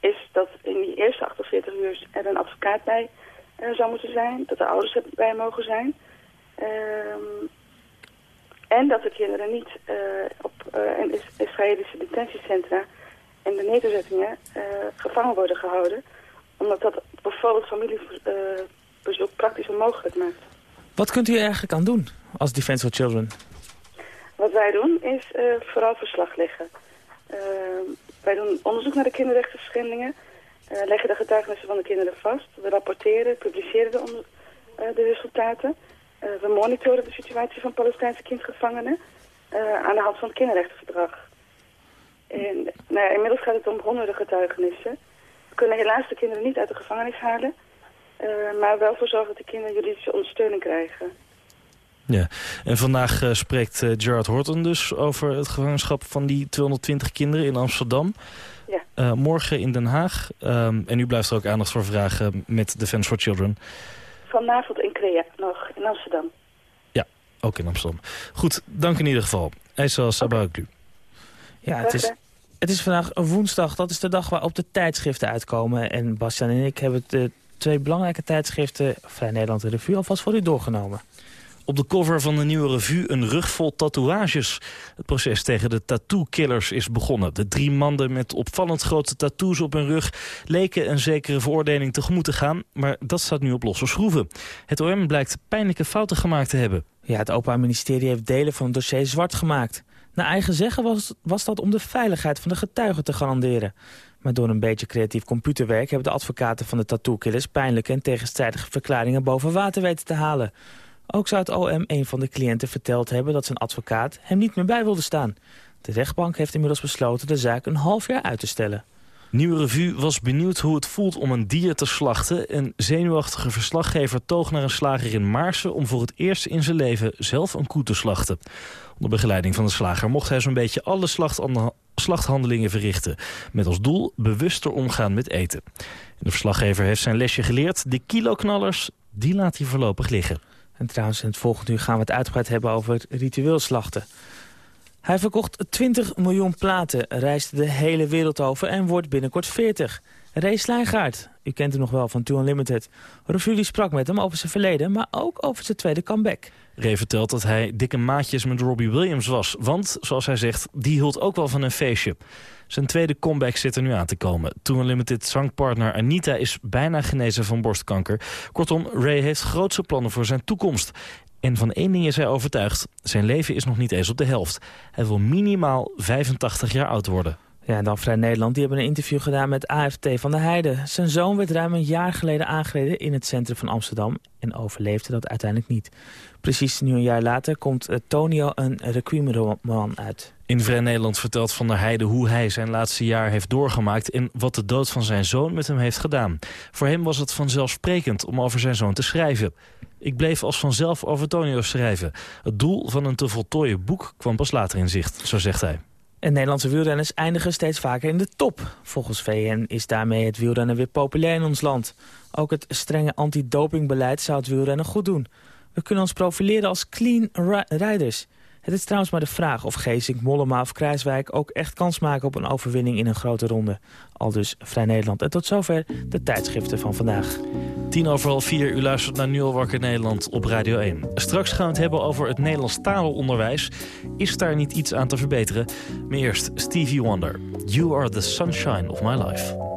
[SPEAKER 26] is dat in die eerste 48 uur er een advocaat bij zou moeten zijn, dat de ouders erbij mogen zijn. Ehm, en dat de kinderen niet op in Israëlische detentiecentra en de nederzettingen gevangen worden gehouden omdat dat bijvoorbeeld familiebezoek praktisch onmogelijk maakt.
[SPEAKER 4] Wat kunt u eigenlijk aan doen als Defense for Children?
[SPEAKER 26] Wat wij doen is uh, vooral verslag leggen. Uh, wij doen onderzoek naar de kinderrechtenschendingen. Uh, leggen de getuigenissen van de kinderen vast. We rapporteren, publiceren de, de resultaten. we monitoren de situatie van Palestijnse kindgevangenen aan de hand van het kinderrechtenverdrag. En nou ja, inmiddels gaat het om honderden getuigenissen kunnen helaas de kinderen niet uit de gevangenis halen. Uh, maar wel voor zorgen dat de kinderen juridische ondersteuning krijgen.
[SPEAKER 3] Ja, en vandaag uh, spreekt uh, Gerard Horton dus over het gevangenschap van die 220 kinderen in Amsterdam. Ja. morgen in Den Haag. Um, en u blijft er ook aandacht voor vragen met Defence for Children.
[SPEAKER 26] Vanavond in Crea nog, in Amsterdam.
[SPEAKER 3] Ja, ook in Amsterdam. Goed, dank in ieder geval. Aysel Sabahuklu.
[SPEAKER 4] Ja, het is, het is vandaag woensdag, dat is de dag waarop de tijdschriften uitkomen. En Bastian en ik hebben de twee belangrijke tijdschriften... Vrij Nederland en Revue alvast voor u doorgenomen.
[SPEAKER 3] Op de cover van de nieuwe revue een rug vol tatoeages. Het proces tegen de tattoo-killers is begonnen. De drie mannen met opvallend grote tattoos op hun rug... leken een zekere veroordeling tegemoet te gaan... maar dat staat nu op losse schroeven. Het OM blijkt pijnlijke fouten gemaakt te hebben.
[SPEAKER 4] Ja, het Openbaar Ministerie heeft delen van het dossier zwart gemaakt. Naar eigen zeggen was, dat om de veiligheid van de getuigen te garanderen. Maar door een beetje creatief computerwerk hebben de advocaten van de tattoo-killers pijnlijke en tegenstrijdige verklaringen boven water weten te halen. Ook zou het OM een van de cliënten verteld hebben dat zijn advocaat hem niet meer bij wilde staan. De rechtbank heeft inmiddels besloten de zaak een half jaar uit te stellen.
[SPEAKER 3] Nieuwe Revue was benieuwd hoe het voelt om een dier te slachten. Een zenuwachtige verslaggever toog naar een slager in Maarsen... om voor het eerst in zijn leven zelf een koe te slachten. Onder begeleiding van de slager mocht hij zo'n beetje alle slachthandelingen verrichten. Met als doel bewuster omgaan met eten. de verslaggever heeft zijn lesje geleerd. De kiloknallers, die laat hij voorlopig liggen.
[SPEAKER 4] En trouwens, in het volgende uur gaan we het uitgebreid hebben over ritueel slachten. Hij verkocht 20 miljoen platen, reisde de hele wereld over en wordt binnenkort 40. Ray Slijngaard, u kent hem nog wel van Two Unlimited. Revue sprak met hem over zijn verleden, maar ook over zijn tweede comeback.
[SPEAKER 3] Ray vertelt dat hij dikke maatjes met Robbie Williams was. Want, zoals hij zegt, die hield ook wel van een feestje. Zijn tweede comeback zit er nu aan te komen. Two Unlimited zangpartner Anita is bijna genezen van borstkanker. Kortom, Ray heeft grootse plannen voor zijn toekomst. En van één ding is hij overtuigd. Zijn leven is nog niet eens op de helft. Hij wil minimaal 85 jaar oud worden.
[SPEAKER 4] Ja, en dan Vrij Nederland. Die hebben een interview gedaan met AFT van der Heijden. Zijn zoon werd ruim een jaar geleden aangereden in het centrum van Amsterdam... en overleefde dat uiteindelijk niet. Precies nu een jaar later komt eh, Tonio een requiem-roman uit.
[SPEAKER 3] In Vrij Nederland vertelt Van der Heijden hoe hij zijn laatste jaar heeft doorgemaakt... en wat de dood van zijn zoon met hem heeft gedaan. Voor hem was het vanzelfsprekend om over zijn zoon te schrijven. Ik bleef als vanzelf over Tonio schrijven. Het doel van een te voltooien boek kwam pas later in zicht, zo zegt hij.
[SPEAKER 4] En Nederlandse wielrenners eindigen steeds vaker in de top. Volgens VN is daarmee het wielrennen weer populair in ons land. Ook het strenge antidopingbeleid zou het wielrennen goed doen. We kunnen ons profileren als clean riders. Het is trouwens maar de vraag of Geesink, Mollema of Kruiswijk... ook echt kans maken op een overwinning in een grote ronde. Al dus Vrij Nederland. En tot zover de tijdschriften van vandaag.
[SPEAKER 27] Tien over half vier, u luistert naar Nu al wakker Nederland op Radio 1. Straks gaan we het hebben over het Nederlands taalonderwijs. Is daar niet iets aan te verbeteren? Maar eerst Stevie Wonder. You are the sunshine of my life.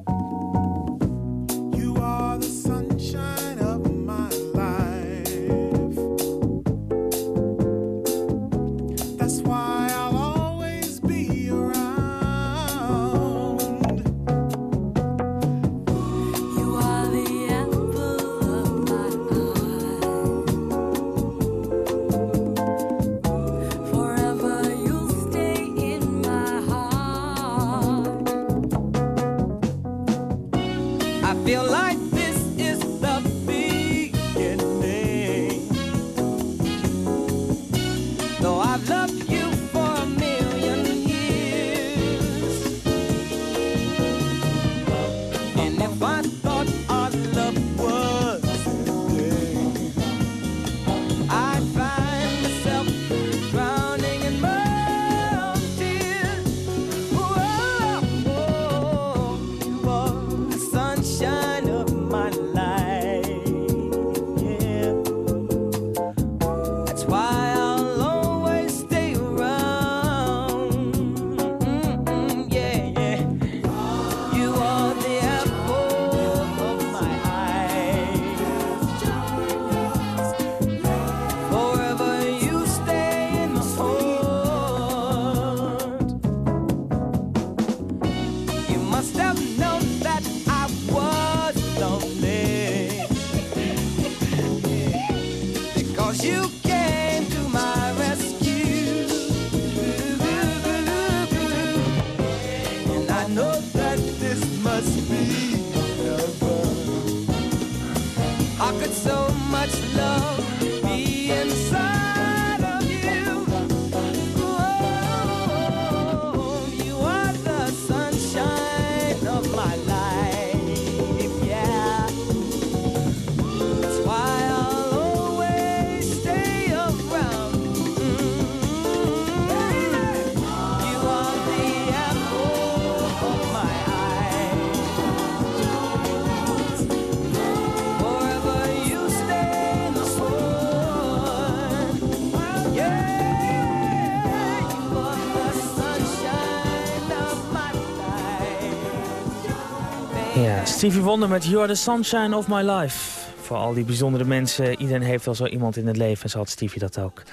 [SPEAKER 4] Stevie Wonder met You are the sunshine of my life. Voor al die bijzondere mensen, iedereen heeft wel zo iemand in het leven... en zo had Stevie dat ook.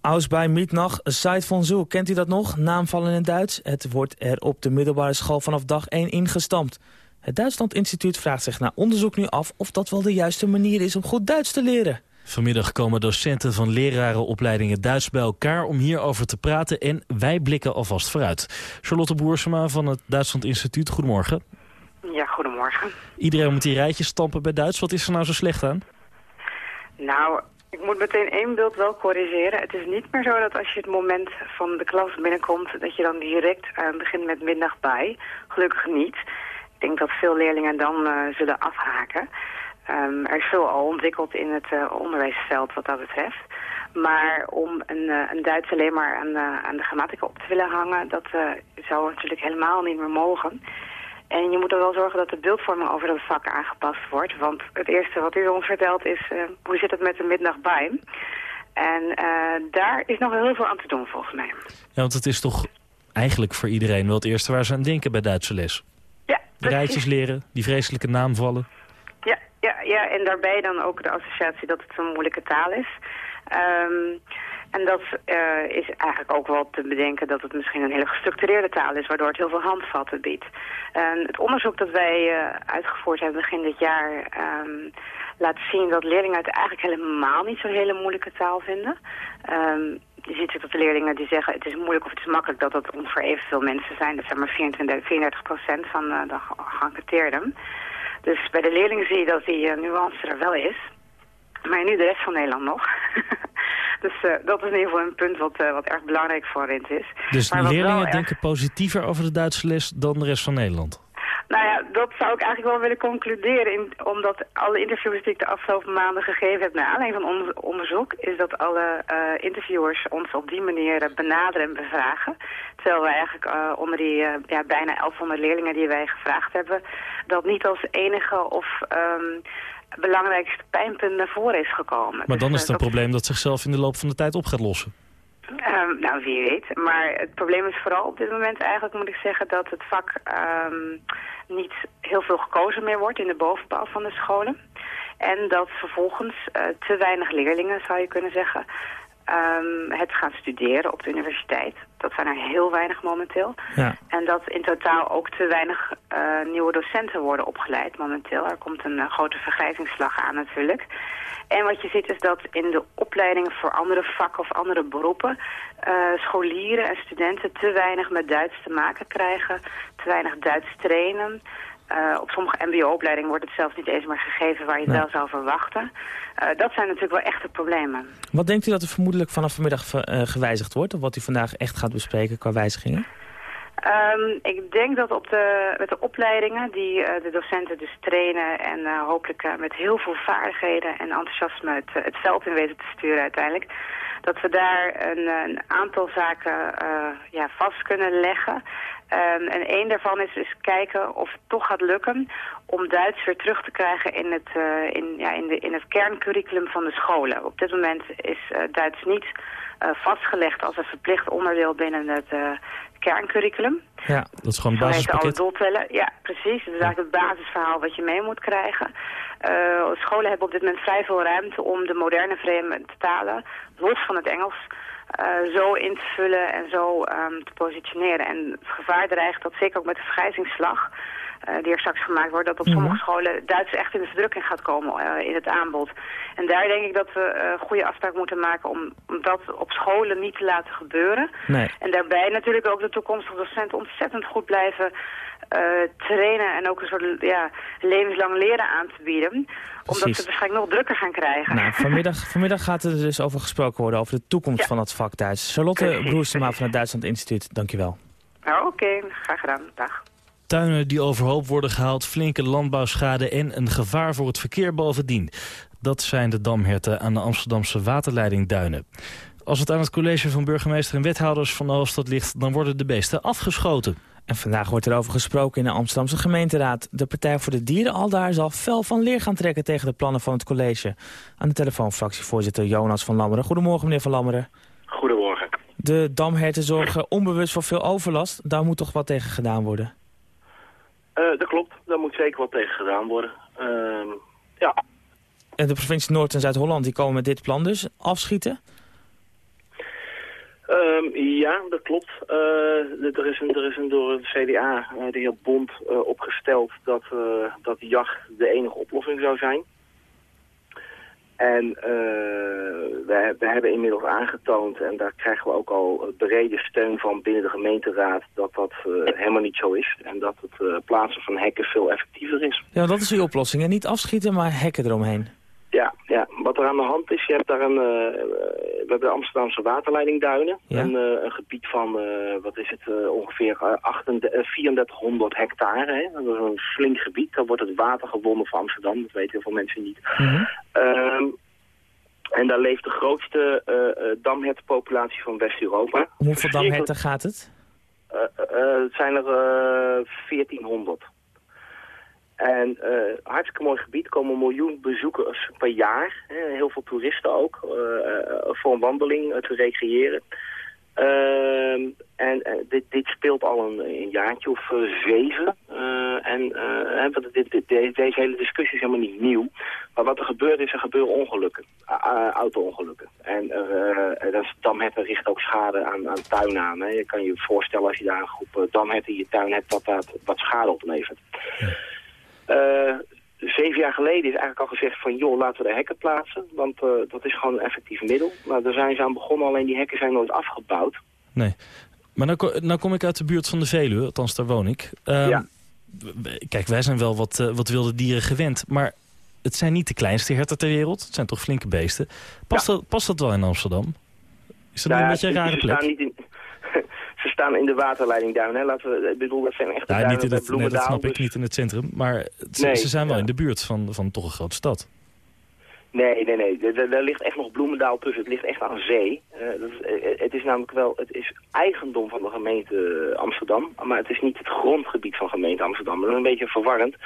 [SPEAKER 4] Aus bij Mietnach, Site van Zoe. Kent u dat nog? Naamvallen in Duits. Het wordt er op de middelbare school vanaf dag 1 ingestampt. Het Duitsland Instituut vraagt zich na onderzoek nu af... of dat wel de juiste manier is om goed Duits te leren.
[SPEAKER 27] Vanmiddag komen docenten van lerarenopleidingen Duits bij elkaar om hierover te praten en wij blikken alvast vooruit. Charlotte Boersema van het Duitsland Instituut, goedemorgen.
[SPEAKER 28] Ja, goedemorgen.
[SPEAKER 27] Iedereen moet die rijtjes stampen bij Duits. Wat is er nou zo slecht aan?
[SPEAKER 28] Nou, ik moet meteen één beeld wel corrigeren. Het is niet meer zo dat als je het moment van de klas binnenkomt... dat je dan direct aan begint met middag bij. Gelukkig niet. Ik denk dat veel leerlingen dan eh, zullen afhaken. Ehm, er is veel al ontwikkeld in het eh, onderwijsveld wat dat betreft. Maar om een, een Duits alleen maar aan, de- aan de grammatica op te willen hangen... dat zou natuurlijk helemaal niet meer mogen... En je moet er wel zorgen dat de beeldvorming over dat vak aangepast wordt. Want het eerste wat u ons vertelt is, eh, hoe zit het met de middag bij? En eh, daar is nog heel veel aan te doen volgens mij.
[SPEAKER 27] Ja, want het is toch eigenlijk voor iedereen wel het eerste waar ze aan denken bij Duitse les.
[SPEAKER 28] Ja,
[SPEAKER 27] De rijtjes leren, die vreselijke naamvallen.
[SPEAKER 28] Ja, ja, ja, en daarbij dan ook de associatie dat het een moeilijke taal is. Ehm, en dat eh, is eigenlijk ook wel te bedenken dat het misschien een hele gestructureerde taal is, waardoor het heel veel handvatten biedt. En het onderzoek dat wij eh, uitgevoerd hebben begin dit jaar ehm, laat zien dat leerlingen het eigenlijk helemaal niet zo'n hele moeilijke taal vinden. Ehm, je ziet dat de leerlingen die zeggen het is moeilijk of het is makkelijk dat het ongeveer evenveel mensen zijn. Dat zijn maar 24, 34 procent van eh, de ge- geënquêteerden. Dus bij de leerlingen zie je dat die nuance er wel is. Maar nu de rest van Nederland nog. dus eh, dat is in ieder geval een punt wat, eh, wat erg belangrijk voor Rint is.
[SPEAKER 27] Dus
[SPEAKER 28] Maar
[SPEAKER 27] leerlingen
[SPEAKER 28] erg-
[SPEAKER 27] denken positiever over de Duitse les dan de rest van Nederland.
[SPEAKER 28] Nou ja, dat zou ik eigenlijk wel willen concluderen. In, omdat alle interviews die ik de afgelopen maanden gegeven heb... naar aanleiding van ons onderzoek... is dat alle eh, interviewers ons op die manier benaderen en bevragen. Terwijl wij eigenlijk onder die ja, bijna 1100 leerlingen die wij gevraagd hebben... dat niet als enige of... ehm, belangrijkste pijnpunt naar voren is gekomen.
[SPEAKER 3] Maar dan
[SPEAKER 28] Dus,
[SPEAKER 3] is het
[SPEAKER 28] eh,
[SPEAKER 3] een probleem dat zichzelf in de loop van de tijd op gaat lossen.
[SPEAKER 28] Ehm, nou, wie weet. Maar het probleem is vooral op dit moment eigenlijk, moet ik zeggen, dat het vak ehm, niet heel veel gekozen meer wordt in de bovenbouw van de scholen. En dat vervolgens eh, te weinig leerlingen, zou je kunnen zeggen, ehm, het gaan studeren op de universiteit. Dat zijn er heel weinig momenteel.
[SPEAKER 4] Ja.
[SPEAKER 28] En dat in totaal ook te weinig eh, nieuwe docenten worden opgeleid momenteel. Er komt een eh, grote vergrijzingsslag aan natuurlijk. En wat je ziet is dat in de opleidingen voor andere vakken of andere beroepen... eh, scholieren en studenten te weinig met Duits te maken krijgen. Te weinig Duits trainen. Eh, op sommige mbo-opleidingen wordt het zelfs niet eens meer gegeven waar je het
[SPEAKER 4] Nee.
[SPEAKER 28] wel zou verwachten. Eh, dat zijn natuurlijk wel echte problemen.
[SPEAKER 4] Wat denkt u dat er vermoedelijk vanaf vanmiddag eh, gewijzigd wordt? Of wat u vandaag echt gaat bespreken qua wijzigingen?
[SPEAKER 28] Ehm, ik denk dat op de, met de opleidingen die de docenten dus trainen en hopelijk met heel veel vaardigheden en enthousiasme het, het veld in weten te sturen uiteindelijk, dat we daar een, een aantal zaken ja, vast kunnen leggen. Ehm, en één daarvan is dus kijken of het toch gaat lukken om Duits weer terug te krijgen in het, eh, in, ja, in, de, in het kerncurriculum van de scholen. Op dit moment is eh, Duits niet eh, vastgelegd als een verplicht onderdeel binnen het kerncurriculum.
[SPEAKER 3] Ja, dat is gewoon
[SPEAKER 28] alle
[SPEAKER 3] basispakket.
[SPEAKER 28] doeltellen. Ja, precies. Dat is eigenlijk het basisverhaal wat je mee moet krijgen. Scholen hebben op dit moment vrij veel ruimte om de moderne vreemde talen, los van het Engels, eh, zo in te vullen en zo ehm, te positioneren. En het gevaar dreigt dat zeker ook met de vergrijzingsslag, eh, die er straks gemaakt wordt, dat op
[SPEAKER 4] Mhm.
[SPEAKER 28] sommige scholen Duits echt in de verdrukking gaat komen eh, in het aanbod. En daar denk ik dat we eh goede afspraak moeten maken om, om dat op scholen niet te laten gebeuren.
[SPEAKER 4] Nee.
[SPEAKER 28] En daarbij natuurlijk ook de toekomstige docenten ontzettend goed blijven trainen en ook een soort ja, levenslang leren aan te bieden. Omdat ze het waarschijnlijk nog drukker gaan krijgen.
[SPEAKER 4] Nou, vanmiddag, vanmiddag gaat er dus over gesproken worden, over de toekomst van dat vak Duits. Charlotte Broersema van het Duitsland Instituut, dankjewel.
[SPEAKER 28] Nou, oké, graag gedaan. Dag.
[SPEAKER 3] Tuinen die overhoop worden gehaald, flinke landbouwschade en een gevaar voor het verkeer bovendien. Dat zijn de damherten aan de Amsterdamse waterleiding Duinen. Als het aan het college van burgemeester en wethouders van de hoofdstad ligt... dan worden de beesten afgeschoten.
[SPEAKER 4] En vandaag wordt er over gesproken in de Amsterdamse gemeenteraad. De Partij voor de Dieren aldaar zal fel van leer gaan trekken tegen de plannen van het college. Aan de telefoon fractievoorzitter Jonas van Lammeren. Goedemorgen meneer van Lammeren.
[SPEAKER 29] Goedemorgen.
[SPEAKER 4] De damherten zorgen onbewust voor veel overlast. Daar moet toch wat tegen gedaan worden?
[SPEAKER 29] Eh, dat klopt, daar moet zeker wat tegen gedaan worden. Ehm, ja,
[SPEAKER 4] En de provincie Noord- en Zuid-Holland die komen met dit plan dus afschieten.
[SPEAKER 29] Ehm, ja, dat klopt. Eh, er, is een, er is een door het CDA, eh, de heer Bond, opgesteld dat, dat jacht de enige oplossing zou zijn. En eh, we, we hebben inmiddels aangetoond, en daar krijgen we ook al brede steun van binnen de gemeenteraad, dat dat eh, helemaal niet zo is. En dat het eh, plaatsen van hekken veel effectiever is.
[SPEAKER 4] Ja, dat is uw oplossing. En niet afschieten, maar hekken eromheen.
[SPEAKER 29] Ja, ja, wat er aan de hand is, je hebt daar een, eh, we hebben de Amsterdamse waterleiding Duinen.
[SPEAKER 4] Ja.
[SPEAKER 29] Een, eh, een gebied van, eh, wat is het, ongeveer eh, 38 eh, 3400 hectare. Hè? Dat is een flink gebied. Daar wordt het water gewonnen van Amsterdam. Dat weten heel veel mensen niet. Ehm, en daar leeft de grootste damhertenpopulatie van West-Europa.
[SPEAKER 4] Hoeveel damherten gaat het?
[SPEAKER 29] Het zijn er eh 1400. En eh hartstikke mooi gebied, komen een miljoen bezoekers per jaar. Hè, heel veel toeristen ook, eh, eh, voor een wandeling te recreëren. Ehm, en dit, dit speelt al een, een jaartje of zeven. En dit, dit- de- deze hele discussie is helemaal niet nieuw. Maar wat er gebeurt is, er gebeuren ongelukken. Auto-ongelukken. En uh, damherten richt ook schade aan, aan tuin aan. Je kan je voorstellen als je daar een groep damherten in je tuin hebt, dat dat wat schade oplevert. Uh, zeven jaar geleden is eigenlijk al gezegd van joh, laten we de hekken plaatsen. Want uh, dat is gewoon een effectief middel. Maar daar zijn ze aan begonnen, alleen die hekken zijn nooit afgebouwd.
[SPEAKER 3] Nee. Maar nou, nou kom ik uit de buurt van de Veluwe, althans daar woon ik. Um,
[SPEAKER 29] ja.
[SPEAKER 3] Kijk, wij zijn wel wat, uh, wat wilde dieren gewend. Maar het zijn niet de kleinste herten ter wereld. Het zijn toch flinke beesten. Past, ja. dat, past dat wel in Amsterdam? Is dat nou, een beetje een rare plek?
[SPEAKER 29] Niet in, ze staan in de waterleiding duin. Hè? Laten we, ik bedoel, dat zijn echt
[SPEAKER 3] ja,
[SPEAKER 29] duinen
[SPEAKER 3] niet in het,
[SPEAKER 29] bij
[SPEAKER 3] nee, dat snap
[SPEAKER 29] dus...
[SPEAKER 3] ik niet in het centrum. Maar nee, ze zijn wel ja. in de buurt van, van toch een grote stad.
[SPEAKER 29] Nee, nee, nee. Er, er ligt echt nog Bloemendaal tussen. Het ligt echt aan zee. Uh, dat is, uh, het is namelijk wel, het is eigendom van de gemeente Amsterdam. Maar het is niet het grondgebied van gemeente Amsterdam. Dat is een beetje verwarrend.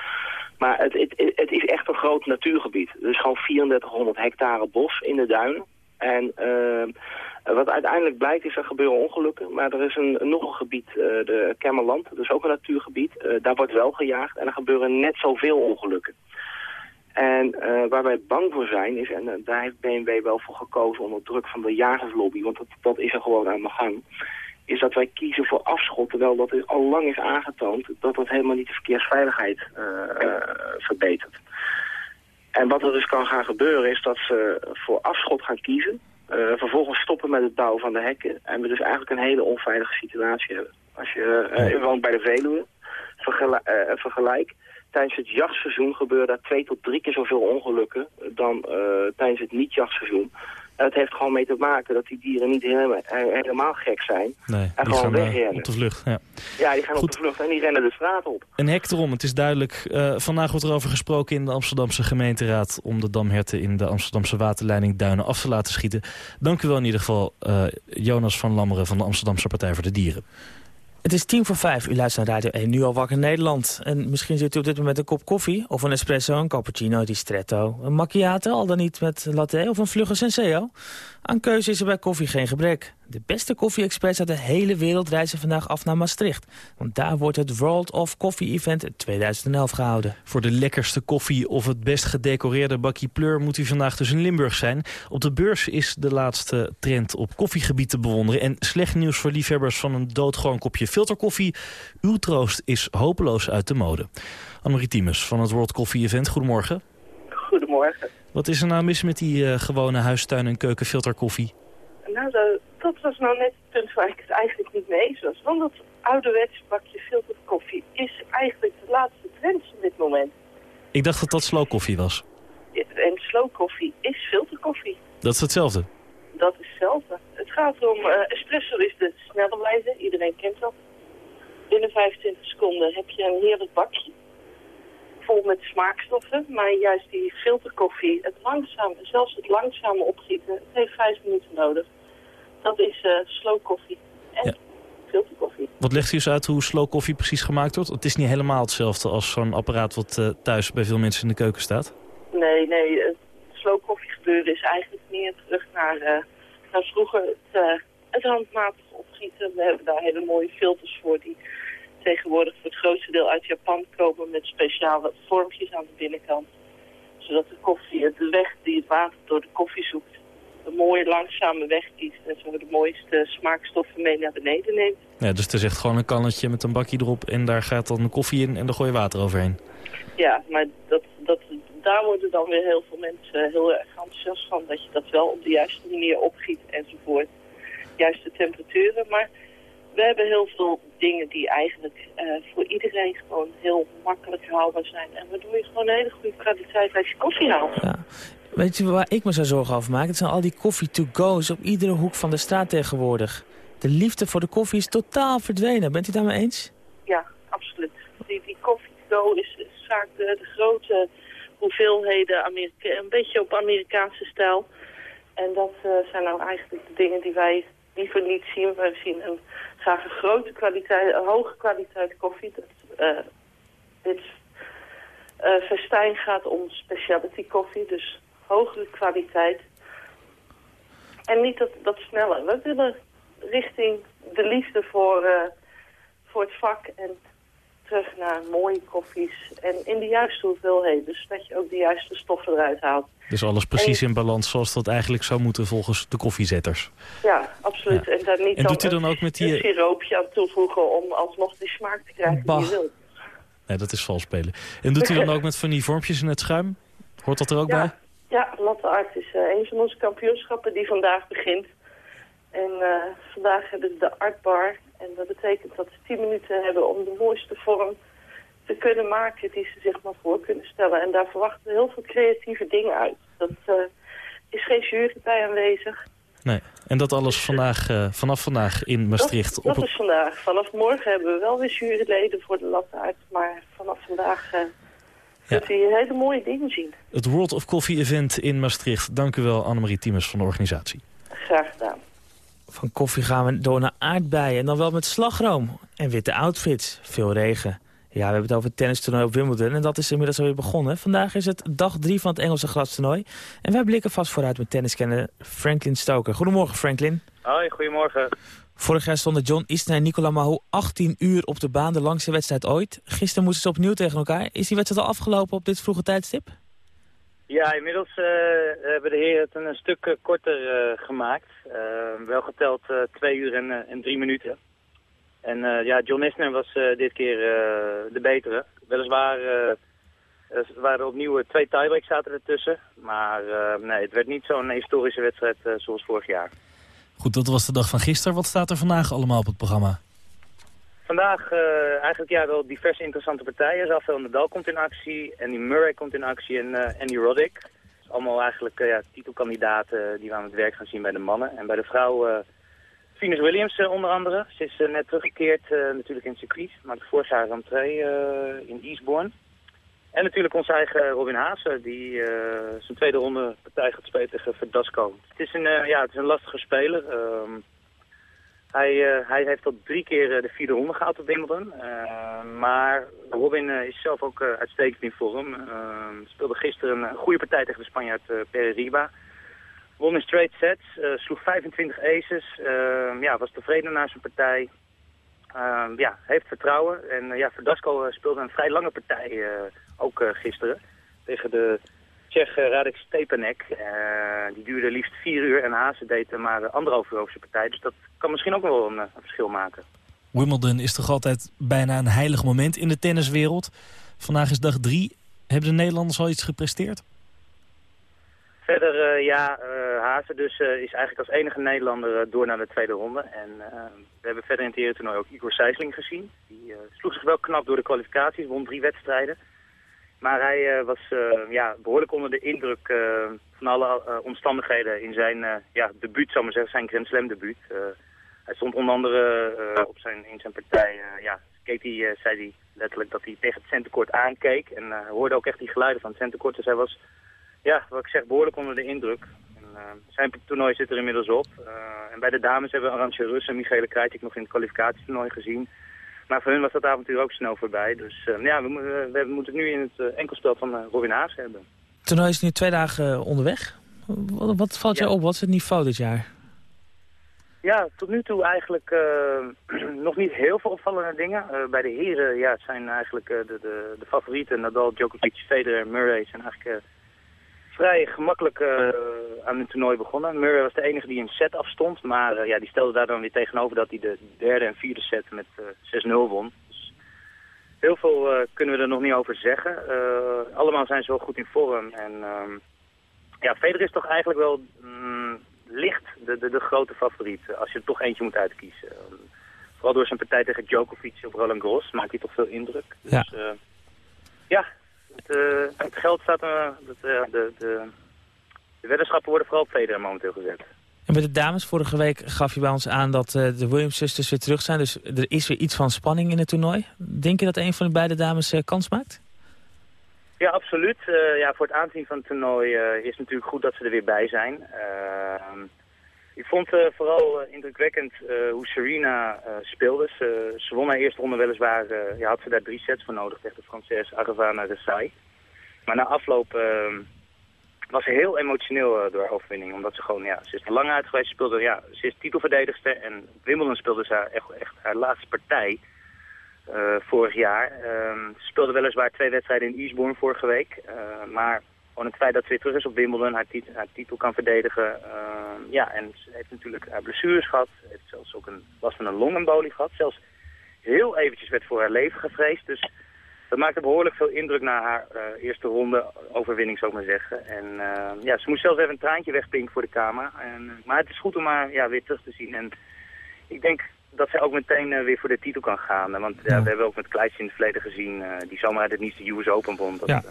[SPEAKER 29] Maar het, het, het is echt een groot natuurgebied. Er is gewoon 3400 hectare bos in de duinen. En uh, wat uiteindelijk blijkt is er gebeuren ongelukken. Maar er is een, nog een gebied, uh, de Kemmerland, dat is ook een natuurgebied. Uh, daar wordt wel gejaagd en er gebeuren net zoveel ongelukken. En waar wij bang voor zijn is, en daar heeft BMW wel voor gekozen onder druk van de jagerslobby, want dat, dat is er gewoon aan de gang, is dat wij kiezen voor afschot, terwijl dat al lang is aangetoond dat dat helemaal niet de verkeersveiligheid verbetert. En wat er dus kan gaan gebeuren is dat ze voor afschot gaan kiezen, vervolgens stoppen met het bouwen van de hekken en we dus eigenlijk een hele onveilige situatie hebben. Als je uh, woont bij de Veluwe, vergelijk, vergelijk tijdens het jachtseizoen gebeuren daar twee tot drie keer zoveel ongelukken dan tijdens het niet-jachtseizoen. Het heeft gewoon mee te maken dat die dieren niet helemaal, helemaal gek zijn.
[SPEAKER 3] Nee,
[SPEAKER 29] en gewoon
[SPEAKER 3] gaan
[SPEAKER 29] wegrennen.
[SPEAKER 3] op de vlucht. Ja.
[SPEAKER 29] Ja, die gaan
[SPEAKER 3] Goed.
[SPEAKER 29] op de vlucht en die rennen de straat op.
[SPEAKER 3] Een hek erom, het is duidelijk. Uh, vandaag wordt er over gesproken in de Amsterdamse gemeenteraad... om de damherten in de Amsterdamse waterleiding Duinen af te laten schieten. Dank u wel in ieder geval, uh, Jonas van Lammeren... van de Amsterdamse Partij voor de Dieren.
[SPEAKER 4] Het is tien voor vijf. U luistert naar Radio 1, nu al wakker Nederland. En misschien zit u op dit moment een kop koffie... of een espresso, een cappuccino, ristretto... een macchiato, al dan niet met latte of een vlugge senseo. Aan keuze is er bij koffie geen gebrek. De beste koffie-experts uit de hele wereld reizen vandaag af naar Maastricht. Want daar wordt het World of Coffee Event 2011 gehouden.
[SPEAKER 3] Voor de lekkerste koffie of het best gedecoreerde bakje pleur... moet u vandaag dus in Limburg zijn. Op de beurs is de laatste trend op koffiegebied te bewonderen. En slecht nieuws voor liefhebbers van een doodgewoon kopje filterkoffie. Uw troost is hopeloos uit de mode. Annemarie van het World Coffee Event, goedemorgen.
[SPEAKER 30] Goedemorgen.
[SPEAKER 3] Wat is er nou mis met die uh, gewone huistuin- en keukenfilterkoffie?
[SPEAKER 30] Nou, dat, dat was nou net het punt waar ik het eigenlijk niet mee eens was. Want dat ouderwetse bakje filterkoffie is eigenlijk de laatste trend op dit moment.
[SPEAKER 3] Ik dacht dat dat slow koffie was.
[SPEAKER 30] En slow koffie is filterkoffie.
[SPEAKER 3] Dat is hetzelfde?
[SPEAKER 30] Dat is hetzelfde. Het gaat om, uh, espresso is de snelle wijze, iedereen kent dat. Binnen 25 seconden heb je een heerlijk bakje. Vol met smaakstoffen, maar juist die filterkoffie, het langzaam, zelfs het langzame opgieten, het heeft 5 minuten nodig. Dat is uh, slow koffie en ja. filterkoffie.
[SPEAKER 3] Wat legt u eens uit hoe slow koffie precies gemaakt wordt? Het is niet helemaal hetzelfde als zo'n apparaat wat uh, thuis bij veel mensen in de keuken staat.
[SPEAKER 30] Nee, nee, het slow koffie gebeuren is eigenlijk meer terug naar, uh, naar vroeger het, het handmatig opgieten. We hebben daar hele mooie filters voor die tegenwoordig voor het grootste deel uit Japan komen met speciale vormpjes aan de binnenkant. Zodat de koffie, de weg die het water door de koffie zoekt, een mooie langzame weg kiest en zo de mooiste smaakstoffen mee naar beneden neemt.
[SPEAKER 3] Ja, dus het is echt gewoon een kannetje met een bakje erop en daar gaat dan de koffie in en daar gooi je water overheen.
[SPEAKER 30] Ja, maar dat, dat, daar worden dan weer heel veel mensen heel erg enthousiast van, dat je dat wel op de juiste manier opgiet enzovoort. Juiste temperaturen, maar we hebben heel veel dingen die eigenlijk uh, voor iedereen gewoon heel makkelijk haalbaar zijn. En waardoor je gewoon een hele goede kwaliteit uit je koffie haalt.
[SPEAKER 4] Ja. Weet je waar ik me zo zorgen over maak? Het zijn al die coffee-to-go's op iedere hoek van de straat tegenwoordig. De liefde voor de koffie is totaal verdwenen. Bent u daarmee eens?
[SPEAKER 30] Ja, absoluut. Die, die coffee-to-go is, is vaak de, de grote hoeveelheden, Amerika een beetje op Amerikaanse stijl. En dat uh, zijn nou eigenlijk de dingen die wij liever niet zien. We zien een, graag een grote kwaliteit, een hoge kwaliteit koffie. Dat, uh, dit uh, festijn gaat om specialty koffie, dus hogere kwaliteit. En niet dat, dat snelle. We willen richting de liefde voor, uh, voor het vak en terug naar mooie koffies. En in de juiste hoeveelheden, dus dat je ook de juiste stoffen eruit haalt.
[SPEAKER 3] Dus alles precies in balans zoals dat eigenlijk zou moeten volgens de koffiezetters.
[SPEAKER 30] Ja, absoluut. Ja. En daar niet
[SPEAKER 3] en
[SPEAKER 30] dan
[SPEAKER 3] doet u dan ook met die...
[SPEAKER 30] een siroopje aan toevoegen om alsnog die smaak te krijgen bah. die je wilt.
[SPEAKER 3] Nee, dat is vals spelen. En doet u dan ook met van die vormpjes in het schuim? Hoort dat er ook
[SPEAKER 30] ja.
[SPEAKER 3] bij?
[SPEAKER 30] Ja, Latte Art is uh, een van onze kampioenschappen die vandaag begint. En uh, vandaag hebben ze de Artbar. En dat betekent dat ze 10 minuten hebben om de mooiste vorm te kunnen maken die ze zich maar voor kunnen stellen. En daar verwachten we heel veel creatieve dingen uit. Dat uh, is geen jury bij aanwezig.
[SPEAKER 3] Nee, en dat alles vandaag, uh, vanaf vandaag in Maastricht?
[SPEAKER 30] Dat, dat op... is vandaag. Vanaf morgen hebben we wel weer juryleden voor de latte maar vanaf vandaag uh, ja. kunt u hele mooie dingen zien.
[SPEAKER 3] Het World of Coffee Event in Maastricht. Dank u wel Annemarie Tiemers van de organisatie.
[SPEAKER 30] Graag gedaan.
[SPEAKER 4] Van koffie gaan we door naar aardbeien en dan wel met slagroom en witte outfits. Veel regen. Ja, we hebben het over het tennistoernooi op Wimbledon en dat is inmiddels alweer begonnen. Vandaag is het dag drie van het Engelse grastoernooi. En wij blikken vast vooruit met tenniskenner Franklin Stoker. Goedemorgen Franklin.
[SPEAKER 31] Hoi, goedemorgen.
[SPEAKER 4] Vorig jaar stonden John Isner en Nicola Mahou 18 uur op de baan, de langste wedstrijd ooit. Gisteren moesten ze opnieuw tegen elkaar. Is die wedstrijd al afgelopen op dit vroege tijdstip?
[SPEAKER 31] Ja, inmiddels eh, hebben de heren het een, stuk eh, korter eh, gemaakt. Wel geteld eh, twee uur en, en drie minuten. En ja, John Isner was dit keer de betere. Weliswaar waren er opnieuw twee tiebreaks zaten ertussen. Maar nee, het werd niet zo'n historische wedstrijd zoals vorig jaar.
[SPEAKER 3] Goed, dat was de dag van gisteren. Wat staat er vandaag allemaal op het programma?
[SPEAKER 31] Vandaag eh, eigenlijk ja, wel diverse interessante partijen. Rafael Nadal komt in actie, Andy Murray komt in actie en eh, Andy Roddick. Dus allemaal eigenlijk eh, ja, titelkandidaten die we aan het werk gaan zien bij de mannen. En bij de vrouw Venus Williams onder andere. Ze is net teruggekeerd natuurlijk in het circuit, maar vorig jaar rentree in Eastbourne. En natuurlijk onze eigen Robin Haase, die eh, zijn tweede ronde partij gaat spelen tegen Verdasco. Het is een, eh, ja, het is een lastige speler. Ehm, hij, eh, hij heeft al drie keer de vierde ronde gehaald op Wimbledon. Eh, maar Robin is zelf ook uitstekend in vorm. Ehm, speelde gisteren een goede partij tegen de Spanjaard Riba. Won in straight sets, sloeg 25 aces. Ehm, ja, was tevreden na zijn partij. Ehm, ja, heeft vertrouwen. En ja, Verdasco speelde een vrij lange partij ook eh, gisteren. Tegen de Tsjech eh, Radek Stepanek. Eh, die duurde liefst vier uur en Haase deed er maar anderhalf uur over zijn partij. Dus dat kan misschien ook wel een, een verschil maken.
[SPEAKER 3] Wimbledon is toch altijd bijna een heilig moment in de tenniswereld. Vandaag is dag drie. Hebben de Nederlanders al iets gepresteerd?
[SPEAKER 31] Verder, ja, eh Haase dus is eigenlijk als enige Nederlander door naar de tweede ronde. En we hebben verder in het herentoernooi ook Igor Sijsling gezien. Die sloeg zich wel knap door de kwalificaties, won drie wedstrijden. Maar hij eh, was eh, ja, behoorlijk onder de indruk eh, van alle omstandigheden in zijn ja, debuut, zou maar zeggen, zijn Grand Slam debuut. Hij stond onder andere op zijn, in zijn partij, ja, uh, zei hij letterlijk dat hij tegen het centercourt aankeek. En uh, hoorde ook echt die geluiden van het centercourt. Dus hij was, ja, wat ik zeg, behoorlijk onder de indruk. Uh, zijn toernooi zit er inmiddels op. En bij de dames hebben Arantje Rus en Michele Krajcik nog in het kwalificatietoernooi gezien. Maar voor hun was dat avontuur ook snel voorbij. Dus uh, ja, we, we, we, moeten het nu in het uh, enkelspel van Robin Haas hebben.
[SPEAKER 4] Het toernooi is nu twee dagen onderweg. Wat, wat valt ja. jou op? Wat is het niveau dit jaar?
[SPEAKER 31] Ja, tot nu toe eigenlijk uh, nog niet heel veel opvallende dingen. Uh, bij de heren ja, het zijn eigenlijk uh, de, de, de favorieten Nadal, Djokovic, Federer en Murray zijn eigenlijk vrij gemakkelijk aan het toernooi begonnen. Murray was de enige die een set afstond, maar ja, die stelde daar dan weer tegenover dat hij de derde en vierde set met 6-0 won. Dus heel veel kunnen we er nog niet over zeggen. allemaal zijn ze wel goed in vorm en ja, Federer is toch eigenlijk wel... Mm, licht de, de, de, grote favoriet. Als je er toch eentje moet uitkiezen. Um, vooral door zijn partij tegen Djokovic op Roland Garros maakt hij toch veel indruk.
[SPEAKER 4] Ja,
[SPEAKER 31] dus, uh, ja het, het, geld staat... Uh, de, de, de, de weddenschappen worden vooral op momenteel gezet.
[SPEAKER 4] En met de dames, vorige week gaf je bij ons aan dat de Williams-zusters weer terug zijn. Dus er is weer iets van spanning in het toernooi. Denk je dat een van de beide dames kans maakt?
[SPEAKER 31] Ja, absoluut. Uh, ja, voor het aanzien van het toernooi is het natuurlijk goed dat ze er weer bij zijn. Uh, ik vond vooral indrukwekkend hoe Serena speelde. Ze, ze won haar eerste ronde weliswaar, ja, had ze daar drie sets voor nodig tegen de Franses Aravana Resai. Maar na afloop ehm, was ze heel emotioneel door haar overwinning. Omdat ze gewoon, ja, ze is lang uit geweest. Ze, speelde, ja, ze is titelverdedigster en Wimbledon speelde ze haar echt, echt haar laatste partij. Uh, vorig jaar. Uh, ze speelde weliswaar twee wedstrijden in Eastbourne vorige week. Uh, maar gewoon het feit dat ze weer terug is op Wimbledon, haar, tit haar titel kan verdedigen. ja, en ze heeft natuurlijk haar blessures gehad. Ze heeft zelfs ook een, last van een longembolie gehad. Zelfs heel eventjes werd voor haar leven gevreesd. Dus dat maakte behoorlijk veel indruk na haar eerste ronde overwinning, zou ik maar zeggen. En ja, ze moest zelfs even een traantje wegpinken voor de kamer. En, maar het is goed om haar ja, weer terug te zien. En ik denk dat zij ook meteen weer voor de titel kan gaan. Want ja. We hebben ook met Kleitje in het verleden gezien, die zomaar uit het niets de US Open won. Dat,
[SPEAKER 4] ja.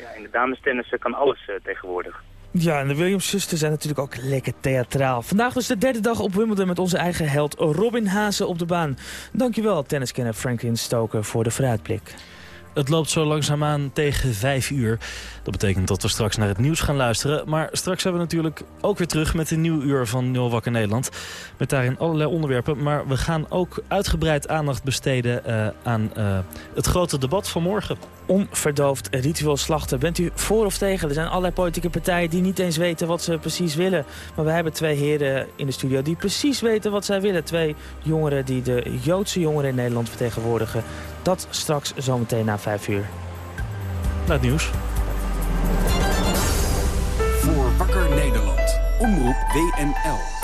[SPEAKER 31] Ja, in de damestennis kan alles tegenwoordig.
[SPEAKER 4] Ja, en de Williams-zuster zijn natuurlijk ook lekker theatraal. Vandaag dus de derde dag op Wimbledon met onze eigen held Robin Haase op de baan. Dankjewel, tenniskenner Franklin Stoker, voor de vooruitblik.
[SPEAKER 3] Het loopt zo langzaamaan tegen vijf uur. Dat betekent dat we straks naar het nieuws gaan luisteren. Maar straks hebben we natuurlijk ook weer terug met een nieuw uur van Nul Wakker Nederland. Met daarin allerlei onderwerpen. Maar we gaan ook uitgebreid aandacht besteden uh, aan uh, het grote debat van morgen.
[SPEAKER 4] Onverdoofd ritueel slachten. Bent u voor of tegen? Er zijn allerlei politieke partijen die niet eens weten wat ze precies willen. Maar we hebben twee heren in de studio die precies weten wat zij willen. Twee jongeren die de Joodse jongeren in Nederland vertegenwoordigen. Dat straks zometeen na vijf uur.
[SPEAKER 3] Na het nieuws.
[SPEAKER 32] Voor Wakker Nederland. Omroep WNL.